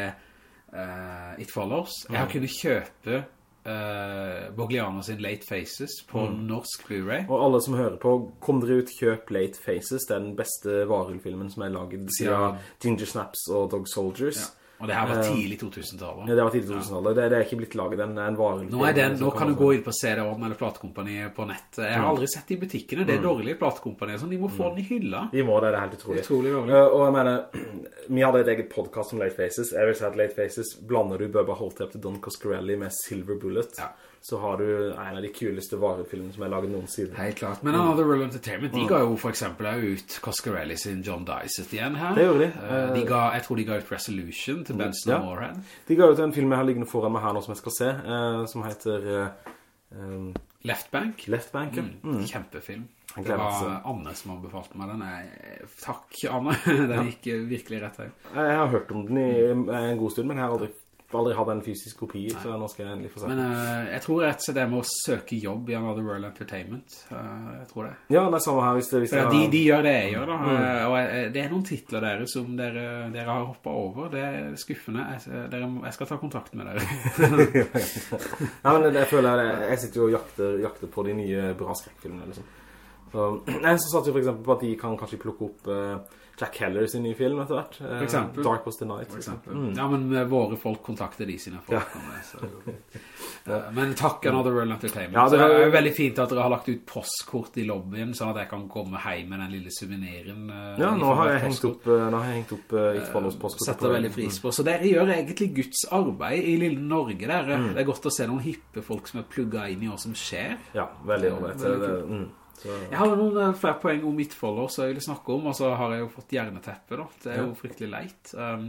C: uh, It Follows. Jeg har kunnet kjøpe uh, Bogliano sin Late Faces på
B: Mm.
C: norsk Blu-ray.
B: og alle som hører på, kom dere ut, kjøp Late Faces, det er den beste varulfilmen som er laget siden
C: Ja.
B: Ginger Snaps og Dog Soldiers.
C: Ja. Og det her var tidlig 2000-tallet.
B: Ja, det var tidlig 2000-tallet. Det, det er ikke blitt laget en, en varulfilm.
C: Nå, den, nå kan du gå inn på CD-orden eller platekompaniet på nett. Jeg har aldri sett de i butikkene.
B: Mm.
C: Det er dårlige platekompanier, så de må få den i hylla.
B: De må det, det er helt utrolig.
C: Utrolig dårlig.
B: Eh, og jeg mener, vi hadde et eget podcast om Late Faces. Jeg vil si at Late Faces blander du Bubba Holtep til Don Coscarelli med Silver Bullet.
C: Ja.
B: Så har du en av de kuleste varulfilmene som er laget noensinne.
C: Helt klart. Men Another World Entertainment, de ga jo for eksempel ut Coscarelli sin John Dysett igjen her.
B: Det gjorde de.
C: Eh, de ga, jeg tror de ga ut Resolution til Benson
B: Ja.
C: Moorhead.
B: De ga ut en film jeg har liggende foran meg her nå som jeg skal se, eh, som heter eh, um,
C: Left Bank.
B: Left Bank. ja.
C: Mm. Kjempefilm. Det var Anne som anbefalte meg den. Jeg, takk, Anne. Den gikk virkelig rett her.
B: Jeg har hørt om den i en god stund, men jeg har aldri, aldri hatt en fysisk kopi, så nå skal jeg endelig få se.
C: Men uh, jeg tror rett og slett det med å søke jobb i Another World Entertainment. Uh, jeg tror det.
B: ja, det er samme her hvis det, hvis jeg
C: ja, de, de gjør det jeg gjør da,
B: Mm.
C: Uh, og jeg, det er noen titler dere som dere, dere har hoppet over, det er skuffende. Jeg, dere, jeg skal ta kontakt med dere.
B: Ja, men jeg føler jeg, jeg sitter jo og jakter, jakter på de nye bra skrekkfilmene, liksom. Så, jeg så satt jo for eksempel på at de kan kanskje plukke opp Jack Heller sin nye film etter hvert. Eh,
C: For eksempel.
B: Dark Was the Night.
C: For eksempel.
B: Mm.
C: Ja, men eh, våre folk kontakter de sine folk Ja. Så. Eh, men takk Another World Entertainment.
B: Ja, det,
C: det
B: det
C: er jo veldig fint at dere har lagt ut postkort i lobbyen, sånn at jeg kan komme hjem med den lille souveniren. eh,
B: Ja, nå har jeg hengt opp, eh, nå har jeg hengt opp uh, postkort.
C: Setter veldig pris på. Så dere gjør egentlig Guds arbeid i lille Norge der.
B: Mm.
C: Det er godt å se noen hippe folk som er plugget inn i hva som skjer.
B: Ja, veldig.
C: Veldig
B: Det-
C: kult.
B: Mm. Så,
C: Jeg har noen eh, flere poeng om mitt follow som jeg vil snakke om, og så har jeg jo fått hjerneteppe da. Det er jo fryktelig leit. Um,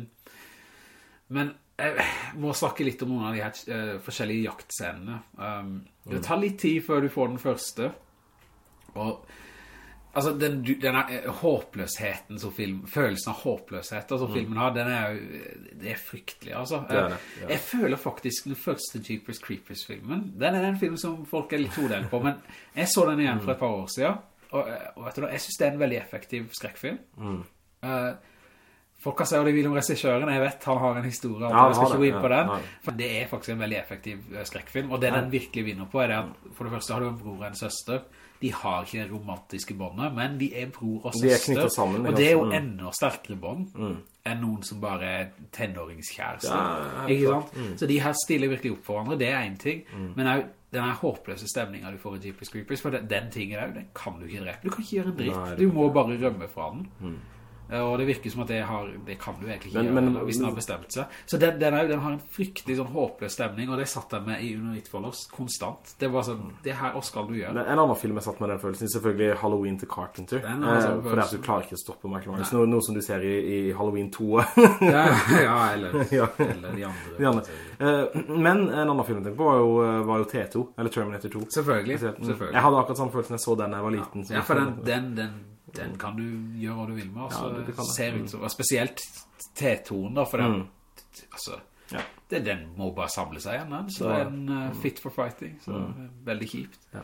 C: men jeg må snakke litt om noen av de her uh, forskjellige jaktscenene. Um, det tar litt tid før du får den første. Og Altså, den, den eh, håpløsheten som film, følelsen av håpløshet som filmen har, den er jo, det er fryktelig, altså.
B: Mm. Det er det, ja.
C: Jeg føler faktisk den første Jeepers Creepers-filmen, den er den film som folk er litt todelt på, men jeg så den igjen for et par år siden, og, og vet du hva, jeg synes det er en veldig effektiv skrekkfilm.
B: Mm.
C: Uh, folk kan si hva de vil om regissøren, jeg vet han har en historie,
B: Ja,
C: jeg skal ikke gå inn på den, for det er faktisk en veldig effektiv eh, skrekkfilm, og det den virkelig vinner på er det at, for det første har du en bror og en søster, de har ikke det romantiske båndet, men de er bror og søster.
B: De er sammen,
C: Og det er jo
B: mm.
C: enda sterkere bånd enn noen som bare er tenåringskjæreste.
B: Ja,
C: ikke
B: sant?
C: sant? Så de her stiller virkelig opp for hverandre, det er en ting. Men også den her håpløse stemningen du får i Jeepers Creepers, for den, den tingen der, den kan du ikke drepe. Du kan ikke gjøre en dritt.
B: Nei,
C: du må bare rømme fra den. Eh, Og det virker som at det, har, det kan du egentlig ikke
B: Men-
C: gjøre
B: men-
C: hvis den har bestemt seg. Så den, den, er, den har en fryktelig sånn håpløs stemning, og det satt jeg med i Under It Follows konstant. Det var sånn, det her, også skal du gjøre?
B: Men en annen film jeg satt med den følelsen, selvfølgelig Halloween til Carpenter.
C: Den
B: Eh, for det er
C: at
B: du klarer ikke å stoppe Michael Myers. Noe, noe som du ser i, i Halloween 2.
C: ja, ja, eller,
B: Ja.
C: eller de andre.
B: De andre. Eh, Men en annen film jeg tenkte på var jo, eh, var jo T2, eller Terminator 2.
C: Selvfølgelig.
B: Mm.
C: selvfølgelig.
B: Jeg hadde akkurat samme følelsen jeg så den da jeg var liten.
C: Ja, for den, den, den, den kan du gjøre hva du vil med, altså.
B: Ja, det- det kan
C: ser ut som, spesielt T-tonen da, for den, altså,
B: Ja.
C: det, den må bare samle seg igjen, den, så
B: Ja.
C: er den uh, fit for fighting, så veldig kjipt.
B: Ja.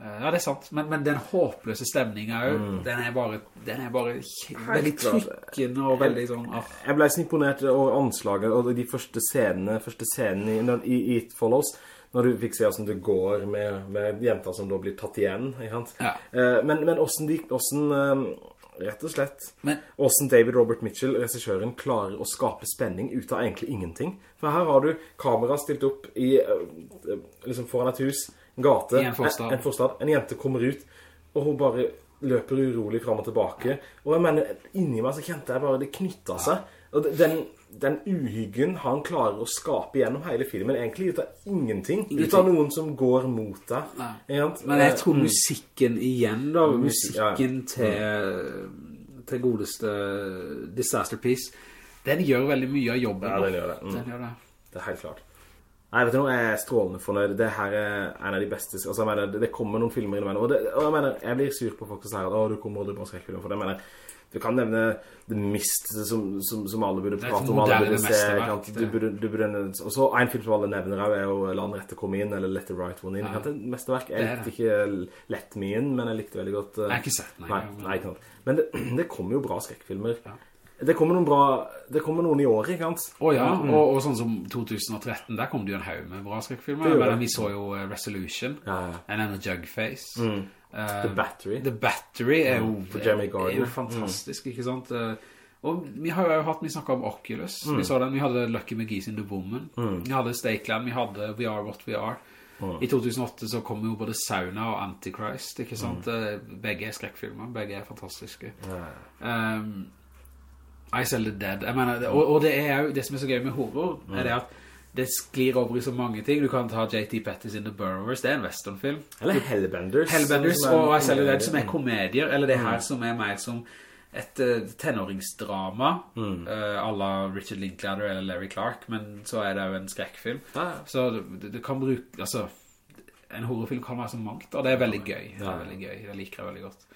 C: Uh, ja, det er sant, men, men den håpløse stemningen jo, den er bare, den er bare veldig trykkende og veldig sånn, ah,
B: Jeg ble så imponert over anslaget og de første scenene, første scenene i, i, i It Follows, når du fikk se hvordan det går med, med jenter som da blir tatt igjen?
C: Ja.
B: Eh, men, men hvordan de, hvordan, eh, rett og slett,
C: Men-
B: hvordan David Robert Mitchell, regissøren, klarer å skape spenning ut av egentlig ingenting. For her har du kamera stilt opp i, eh, liksom foran et hus, en gate,
C: en forstad.
B: En, en forstad. En jente kommer ut, og hun bare løper urolig frem og tilbake. Og jeg mener, inni meg så kjente jeg bare det knyttet seg. Og den, den uhyggen han klarer å skape gjennom hele filmen, egentlig ut av ingenting. Ut av noen som går mot deg.
C: Men jeg tror
B: Eh,
C: musikken igjen da,
B: ja, ja.
C: musikken til, til godeste Disaster Piece, den gjør veldig mye av jobben.
B: Ja, den gjør det. Mm.
C: Den gjør det.
B: Det er helt klart. Nei, vet du noe, jeg er strålende fornøyd. Det her er en av de beste, altså jeg mener, det, kommer noen filmer innimellom, og, det, og jeg mener, jeg blir sur på folk som sier at, å, du kommer aldri på skrekkfilmer, for det mener jeg, du kan nevne The Mist, som, som, som alle burde prate om, alle burde se, du burde, du burde, og så en film som alle nevner er jo La den rette komme inn, eller Let the right one in, Ja. Er mesterverk. Jeg likte ikke Let me in, men jeg likte veldig godt... eh,
C: Jeg har ikke sett
B: Nei,
C: men-
B: nei, sant. Men det, det kommer jo bra skrekkfilmer. Det kommer noen bra, det kommer noen i år, ikke sant?
C: Å ja, og, og sånn som 2013, der kom det jo en haug med bra skrekkfilmer. Vi så jo eh, Resolution,
B: Ja, ja.
C: en annen Jugface. Eh,
B: The Battery.
C: The Battery er jo, mm, fantastisk, ikke sant? Eh, Og vi har jo hatt, vi snakket om Oculus, vi så den, vi hadde Lucky McGee's in the Woman, vi hadde Stakeland, vi hadde We Are What We Are. I 2008 så kom jo både Sauna og Antichrist, ikke sant? Eh, Begge er skrekkfilmer, begge er fantastiske. Um, I Sell the Dead. Jeg mener, og, og det er jo det som er så gøy med horror, er det at det sklir over i så mange ting. Du kan ta J.T. Pettis in The Burrowers, det er en westernfilm.
B: Eller Hellbenders.
C: Hellbenders
B: er-
C: og I Sell the Dead som er komedier, eller det her som er mer som et uh, tenåringsdrama, eh, à la Richard Linklater eller Larry Clark, men så er det jo en skrekkfilm.
B: Ja.
C: Så det, du kan bruke, altså, en horrorfilm kan være så mangt, og det er veldig gøy. Det er veldig gøy, det liker jeg veldig godt.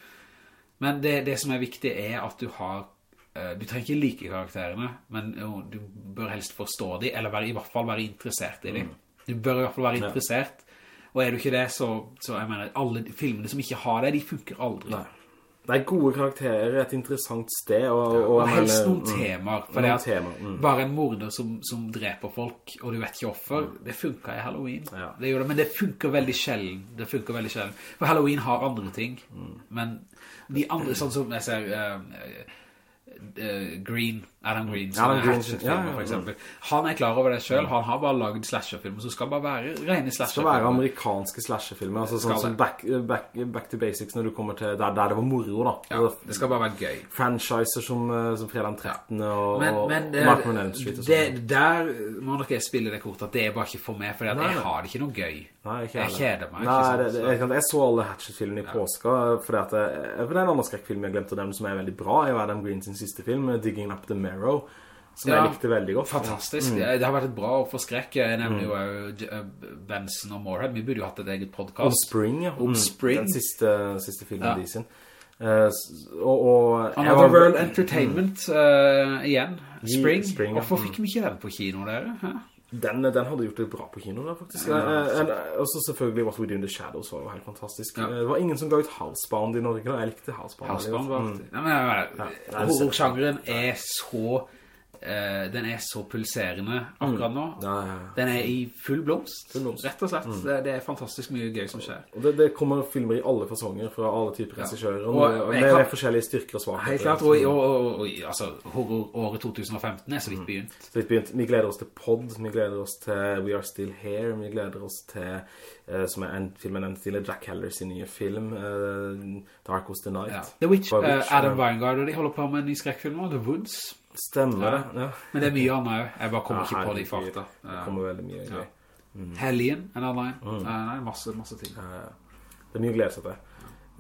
C: Men det, det som er viktig er at du har eh, du trenger ikke like karakterene, men jo, du bør helst forstå dem, eller være, i hvert fall være interessert i dem. Du bør i hvert fall være interessert, og er du ikke det, så, så jeg mener, alle filmene som ikke har det, de funker aldri.
B: Nei. Det er gode karakterer, et interessant sted, og, og,
C: Og helst noen
B: mm.
C: temaer, for
B: Noen
C: at
B: mm.
C: bare en morder som, som dreper folk, og du vet ikke hvorfor, det funker i Halloween.
B: Ja.
C: Det det, men det funker veldig sjelden. Det funker veldig sjelden. For Halloween har andre ting,
B: Mm.
C: men de andre, sånn som jeg ser, eh, eh, Green, Adam Green,
B: Adam
C: er
B: Green,
C: Hatchet-filmer,
B: ja, ja, ja.
C: for eksempel. Han er klar over det selv, han har bare laget slasherfilmer, som skal bare være rene
B: Det skal være amerikanske slasherfilmer, altså sånn som back, back, back to Basics når du kommer til der, der det var moro da.
C: Ja,
B: Altså,
C: det skal bare være gøy.
B: franchiser som, eh, som Fredag den 13. og,
C: Men, men
B: og Mark on Elm Street og sånn.
C: det, der må nok jeg spille det kortet at det er bare ikke for meg, for jeg har det ikke noe gøy.
B: Nei,
C: jeg kjeder meg,
B: Nei,
C: sant?
B: det, det, jeg, jeg så alle Hatchet-filmene i påska, at det, for det er en annen skrekkfilm jeg glemte å nevne som er veldig bra, er Adam Green sin siste film, Digging Up the Marrow, som
C: Ja,
B: jeg likte veldig godt.
C: Fantastisk. Det, det har vært et bra år for skrekk. Jeg nevner jo eh, Benson og Morehead. Vi burde jo hatt et eget podcast.
B: Om Spring, ja.
C: Om
B: Mm,
C: Spring.
B: Den siste, siste filmen
C: Ja.
B: de sin. Uh, og, og
C: Another World Entertainment eh, igjen. Spring.
B: Spring, ja.
C: Hvorfor fikk vi ikke den på kino, dere? Hæ?
B: Den, den hadde gjort det bra på kino da, faktisk. Ja, en- Og så selvfølgelig What We Do in the Shadows var jo helt fantastisk.
C: Ja.
B: Eh, Det var ingen som ga ut Housebound i Norge da. Jeg likte Housebound.
C: Housebound var
B: Mm.
C: Nei, men,
B: ja, Ja, er
C: horrorsjangeren er så eh, den er så pulserende akkurat nå.
B: Ja, ja, ja.
C: Den er i full blomst,
B: Full blomst.
C: rett og slett. Det, det er fantastisk mye gøy som skjer.
B: Og det, det kommer filmer i alle fasonger fra alle typer regissører,
C: Og
B: med,
C: jeg
B: med,
C: kan-
B: forskjellige styrker og svakheter.
C: Helt klart, og, og, og, og altså, horroråret 2015 er så
B: Mm.
C: vidt begynt.
B: Så vi, begynt. vi gleder oss til Pod, vi gleder oss til We Are Still Here, vi gleder oss til, eh, som er en film jeg nevnte tidligere, Jack Heller sin nye film, uh, Dark Was the Night.
C: The Witch,
B: Witch
C: uh,
B: Adam
C: Weingard, og de holder på med en ny skrekkfilm The Woods.
B: Stemmer det, ja.
C: Men det er mye annet også. Jeg bare kommer ikke på
B: de
C: farta.
B: Det kommer veldig mye gøy.
C: Helgen, en annen en.
B: Mm.
C: Eh, Nei, masse, masse ting.
B: Det er mye å glede seg til.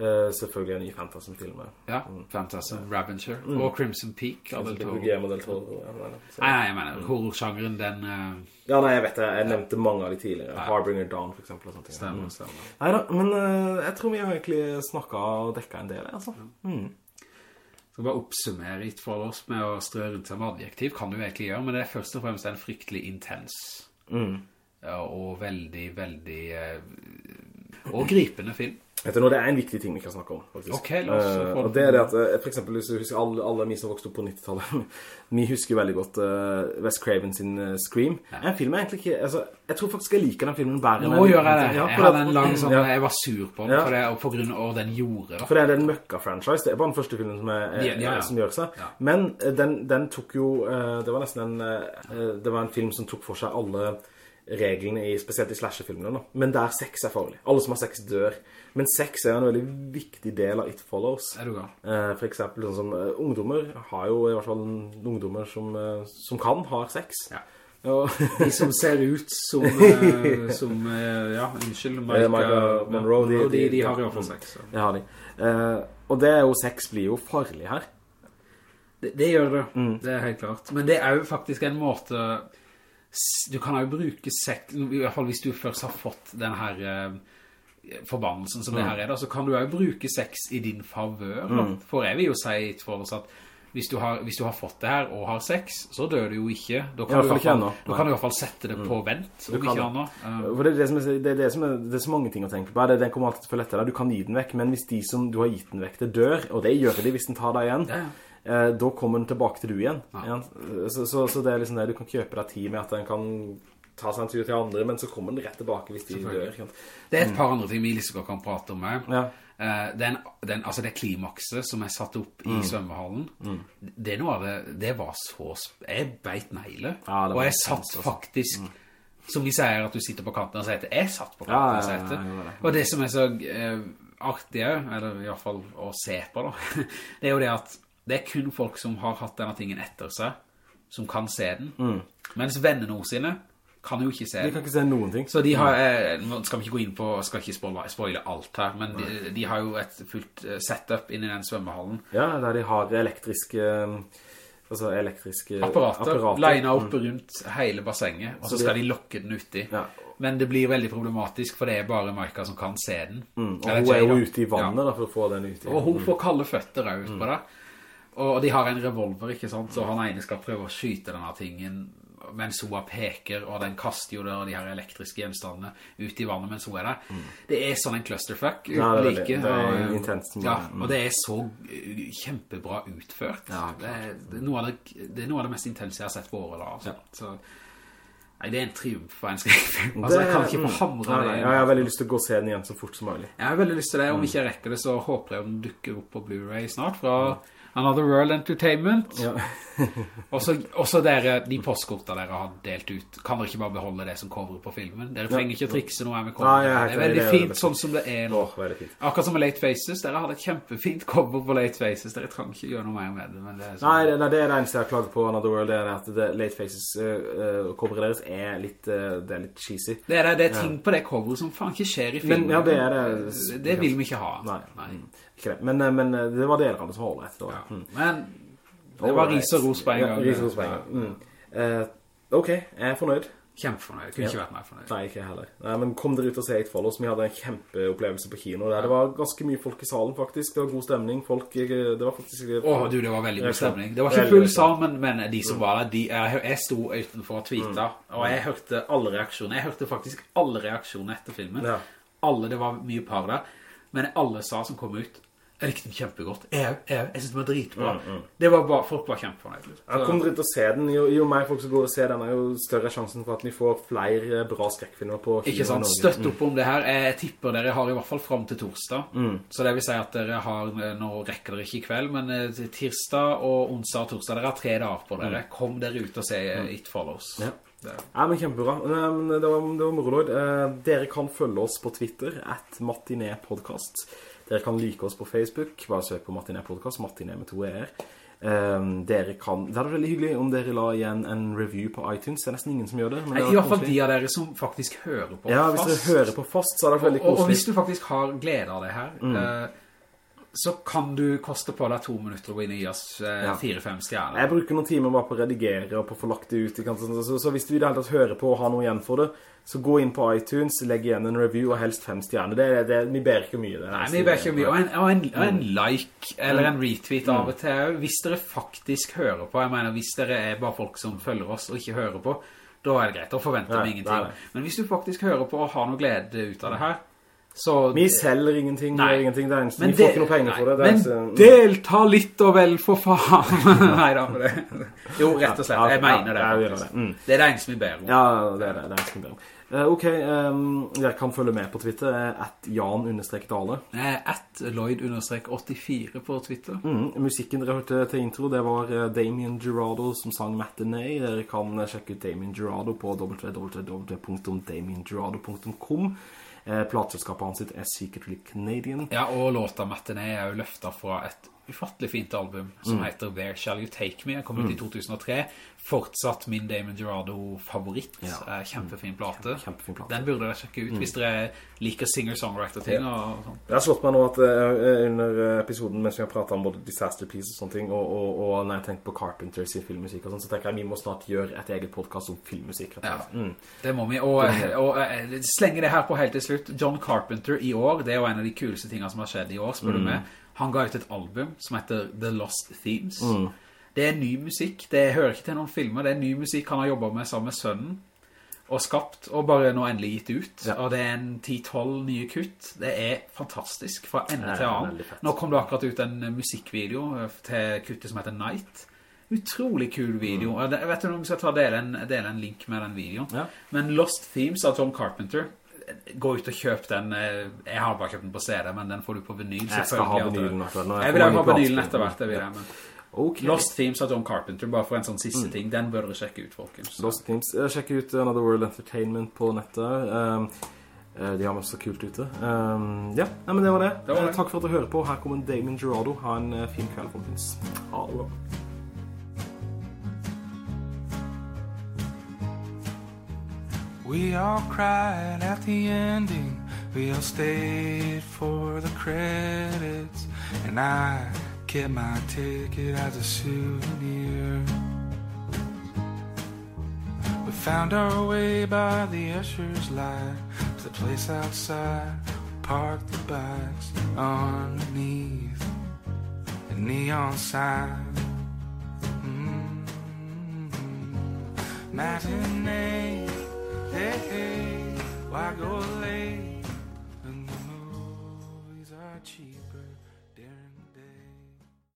B: Uh, selvfølgelig en ny Fantasy-film.
C: Ja, Fantasy, mm. og Crimson Peak Crimson Peak
B: Guillermo del Toro. ja, nei,
C: nei, jeg mener, horror-sjangeren, den Uh...
B: Ja, nei, jeg vet det. Jeg nevnte mange av de tidligere.
C: Ja.
B: Harbinger Dawn, for eksempel. Og
C: stemmer,
B: Mm.
C: stemmer.
B: Neida, men uh, jeg tror vi har egentlig snakket og dekket en del, altså. Mm.
C: Skal bare oppsummere litt for oss med å strø rundt seg med adjektiv, kan du egentlig gjøre, men det er først og fremst en fryktelig intens
B: Mm.
C: ja, og veldig, veldig eh, og gripende film.
B: Vet du nå, det er en viktig ting vi kan snakke om, faktisk.
C: Ok, la oss
B: Eh, og det er det at, uh, for eksempel, hvis du husker alle, alle vi som vokste opp på 90-tallet, vi husker veldig godt uh, Wes Craven sin Scream. En film jeg egentlig ikke, altså, jeg tror faktisk jeg liker den filmen bare.
C: Nå gjør jeg det.
B: Ja,
C: Jeg hadde en lang sånn,
B: ja.
C: jeg var sur på den,
B: Ja.
C: for det, og på grunn av den gjorde da.
B: For det er en møkka-franchise, det er bare den første filmen som, er,
C: Ja, ja, ja.
B: som gjør seg.
C: Ja.
B: Men den, den tok jo, det var nesten en, det var en film som tok for seg alle reglene, i, spesielt i slasherfilmene. da. Men der sex er farlig. Alle som har sex dør. Men sex er en veldig viktig del av It Follows.
C: Er du gal?
B: Eh, For eksempel sånn som uh, ungdommer har jo i hvert fall ungdommer som, uh, som kan, har sex.
C: Ja. De som ser ut som, uh, som ja, unnskyld,
B: Michael, Micah Monroe, de-
C: de, de,
B: de-
C: har i hvert fall sex. så.
B: det har de. Og det er jo, sex blir jo farlig her.
C: Det, det gjør det,
B: Mm.
C: det er helt klart. Men det er jo faktisk en måte, du kan jo bruke sex, i hvert fall hvis du først har fått den her eh, forbannelsen som det
B: Mm.
C: her er da, så kan du jo bruke sex i din favør. mm. For jeg vil jo si for oss at hvis du, har, hvis du har fått det her og har sex, så dør du jo ikke. Da kan, du, i hvert fall, da kan du i hvert fall sette det på vent, om ikke annet.
B: For det er, det, som er, det, er det, som er, det er så mange ting å tenke på. Det, den kommer alltid til å følge etter deg. Du kan gi den vekk, men hvis de som du har gitt den vekk til dør, og det gjør de hvis den tar deg igjen,
C: Ja, ja.
B: Eh, da kommer den tilbake til du igjen. Igjen. Så, så, så det er liksom det, du kan kjøpe deg tid med at den kan ta seg en tur til andre, men så kommer den rett tilbake hvis de dør.
C: Det er et par andre ting vi liksom kan prate om her.
B: Ja.
C: Eh, den, den, altså det klimakset som jeg satt opp
B: Mm.
C: i svømmehallen, det er noe det, det var så, jeg beit neile,
B: Ja,
C: og jeg satt
B: altså.
C: faktisk, som de sier at du sitter på kanten av setet, jeg satt på kanten av
B: ja,
C: setet.
B: ja, ja.
C: Og det som er så eh, artig, eller i hvert fall å se på da, det er jo det at det er kun folk som har hatt denne tingen etter seg, som kan se den. Mens vennene sine kan jo ikke se
B: den. De kan ikke se noen ting.
C: Så de har, eh, nå skal vi ikke gå inn på, skal ikke spoile, spoile alt her, men de, de har jo et fullt eh, setup inni den svømmehallen.
B: Ja, der de har elektriske eh, Altså elektriske
C: Apparater,
B: apparater.
C: line opp rundt hele bassenget, og så skal de lokke den uti.
B: Ja.
C: Men det blir veldig problematisk, for det er bare Maika som kan se den.
B: Mm, og hun er jo ute i vannet da, for å få den ut i.
C: Og hun får kalde føtter ut på det. Og de har en revolver, ikke sant? Så han ene skal prøve å skyte denne tingen mens hun peker, og den kaster jo der de her elektriske gjenstandene ut i vannet mens hun er der. Det er sånn en clusterfuck
B: Ja, det
C: like.
B: det er
C: og,
B: intenst.
C: Ja, og det er så kjempebra utført.
B: Ja,
C: det, er, det, er noe av det, det er noe av det mest intense jeg har sett på året da. Altså. Så, nei, det er en triumf for en skrekkfilm. Altså, jeg kan ikke forhamre hamre det.
B: ja, Jeg har veldig lyst til å gå og se den igjen så fort som mulig.
C: Jeg har veldig lyst til det.
B: Mm.
C: Om ikke jeg rekker det, så håper jeg den dukker opp på Blu-ray snart fra Another World Entertainment.
B: Ja.
C: Også, også dere, de postkortene dere har delt ut, kan dere ikke bare beholde det som cover på filmen? Dere trenger ikke å trikse noe her med cover.
B: Nei, jeg
C: det er veldig
B: det er
C: fint sånn som det er nå.
B: Åh, fint.
C: Akkurat som med Late Faces, dere hadde et kjempefint cover på Late Faces. Dere trenger ikke gjøre noe mer med det, men det sånn.
B: Nei, det, nei, det er det eneste jeg har klaget på Another World, det er at det, Late Faces uh, coveret deres er litt, uh, det er litt cheesy.
C: Det er, det er ting på det coveret som faen ikke skjer i
B: Men,
C: filmen.
B: ja, det er det.
C: Det vil vi ikke ha.
B: Nei, Mm, ikke det. Men, eh, men eh, det var det som var ålreit.
C: Ja.
B: Mm.
C: Men det var ris og ros på en gang.
B: Ja, ros på en gang. Mm. Uh, ok, jeg er fornøyd.
C: Kjempefornøyd. Kunne kunne ikke vært mer fornøyd.
B: Nei, ikke heller. Nei, men kom dere ut og se It Follows. Vi hadde en kjempeopplevelse på kino der. Det var ganske mye folk i salen, faktisk. Det var god stemning. Folk, det var faktisk...
C: Åh, du, det var veldig god stemning. Det var ikke full sal, men, men de som var der, de, jeg, jeg sto utenfor og tweetet, og jeg hørte alle reaksjoner. Jeg hørte faktisk alle reaksjoner etter filmen.
B: Ja.
C: Alle, det var mye par der. Men alle sa som kom ut, jeg likte den kjempegodt. Jeg, jeg, jeg synes den var dritbra. Det var bare, folk var kjempefornøyd. liksom.
B: Ja, kom dere ut og se den. Jo, jo mer folk som går og ser den, er jo større sjansen for at vi får flere bra skrekkfilmer på kino
C: Ikke sant, støtt opp om det her. Jeg tipper dere har i hvert fall frem til torsdag. Så det vil si at dere har, nå rekker dere ikke i kveld, men eh, tirsdag og onsdag og torsdag, dere har tre dager på dere. Kom dere ut og se eh, It Follows.
B: Ja.
C: Det-
B: Ja, men kjempebra. Det var, det var moro, Lloyd. Eh, dere kan følge oss på Twitter, at Matiné Podcast. Dere kan like oss på Facebook. Bare søk på Matiné Podcast, Matiné med to e-er. Um, dere kan, det vært veldig hyggelig om dere la igjen en review på iTunes. Det er nesten ingen som gjør det. men
C: Nei, I hvert fall de av dere som faktisk hører på
B: Ja, hvis dere hører på fast, så er det veldig
C: koselig. og, og hvis du faktisk har glede av det her,
B: Mm.
C: uh, så kan du koste på deg to minutter å gå inn gi oss eh,
B: Ja.
C: fire-fem stjerner.
B: Jeg bruker noen timer bare på å redigere og på å få lagt det ut. Så, så, så hvis du i det hele tatt hører på og har noe igjen for det, så gå inn på iTunes, legg igjen en review og helst fem stjerner. Det, det, vi ber ikke mye.
C: Nei, vi ber ikke mye. Og en, og en, og en
B: Mm.
C: like, eller en retweet av og til, hvis dere faktisk hører på, jeg mener, hvis dere er bare folk som følger oss og ikke hører på, da er det greit, da forventer vi ingenting.
B: nei, nei.
C: Men hvis du faktisk hører på og har noe glede ut av det her, så...
B: Vi selger ingenting,
C: Nei.
B: ingenting. der, er vi får ikke noe penger
C: nei,
B: for det. det er
C: Men
B: så,
C: delta litt og vel, for faen! Nei da, det... Jo, rett og slett, jeg
B: ja,
C: mener det
B: ja, det. Mm.
C: Det er det eneste vi ber om.
B: Ja, det er det. det er eneste vi ber om. Uh, ok, um, dere kan følge med på Twitter, eh, at jan-dale.
C: Eh, At Lloyd-84 på Twitter.
B: Mm, musikken dere hørte til intro, det var Damien Gerardo som sang Matinee. Dere kan sjekke ut Damien Gerardo på www.damiengerardo.com. Eh, hans sitt er Secretly Canadian.
C: Ja, og låta Matinee er jo løftet fra et ufattelig fint album som
B: Mm.
C: heter Where Shall You Take Me? Den kom ut i 2003. Fortsatt min Damon Gerardo-favoritt.
B: Ja.
C: Eh, Kjempefin plate.
B: Kjempefin plate.
C: Den burde dere sjekke ut hvis dere liker singer-songwriter-ting Jeg.
B: Det har slått meg nå at eh, under episoden mens vi har pratet om både Disaster Piece og sånne ting, og, og, og når jeg tenkte på Carpenters i filmmusikk og sånn, så tenker jeg vi må snart gjøre et eget podcast om filmmusikk. og.
C: Ja.
B: Mm.
C: Det må vi. Og, og, eh, slenge det her på helt til slutt. John Carpenter i år, det er jo en av de kuleste tingene som har skjedd i år, spør du meg. Han ga ut et album som heter The Lost Themes. Det er ny musikk. Det hører ikke til noen filmer. Det er ny musikk han har jobbet med sammen med sønnen. Og skapt, og bare nå endelig gitt ut.
B: Ja.
C: Og det er en 10-12 nye kutt. Det er fantastisk fra ende til annen. Nå kom det akkurat ut en eh, musikkvideo eh, til kuttet som heter Night. Utrolig kul video. Mm. Jeg vet ikke om vi skal ta dele en, dele en link med den videoen.
B: Ja.
C: Men Lost Themes av Tom Carpenter Gå ut og kjøp den eh, Jeg har bare kjøpt den på CD Men den får du på vinyl
B: Jeg skal ha vinylen etter hvert.
C: Jeg vil ha vinylen etter hvert det vil jeg, men
B: Okay.
C: Lost Themes av John Carpenter Bare for en sånn siste ting Den bør dere sjekke ut folkens
B: Lost Themes. Eh, Sjekk ut Another World Entertainment på nettet. Um, eh, de har masse kult ute. Um, ja, nei, men det var det.
C: Det var det.
B: Takk for at du hører på. Her kommer Damien Gerardo. Ha en fin kveld, folkens. Ha det bra.
A: We all cried at the ending. We all stayed for the credits. And I kept my ticket as a souvenir. We found our way by the usher's light to the place outside. Parked the bikes underneath a neon sign. Mm. Matinee, hey, hey, why go late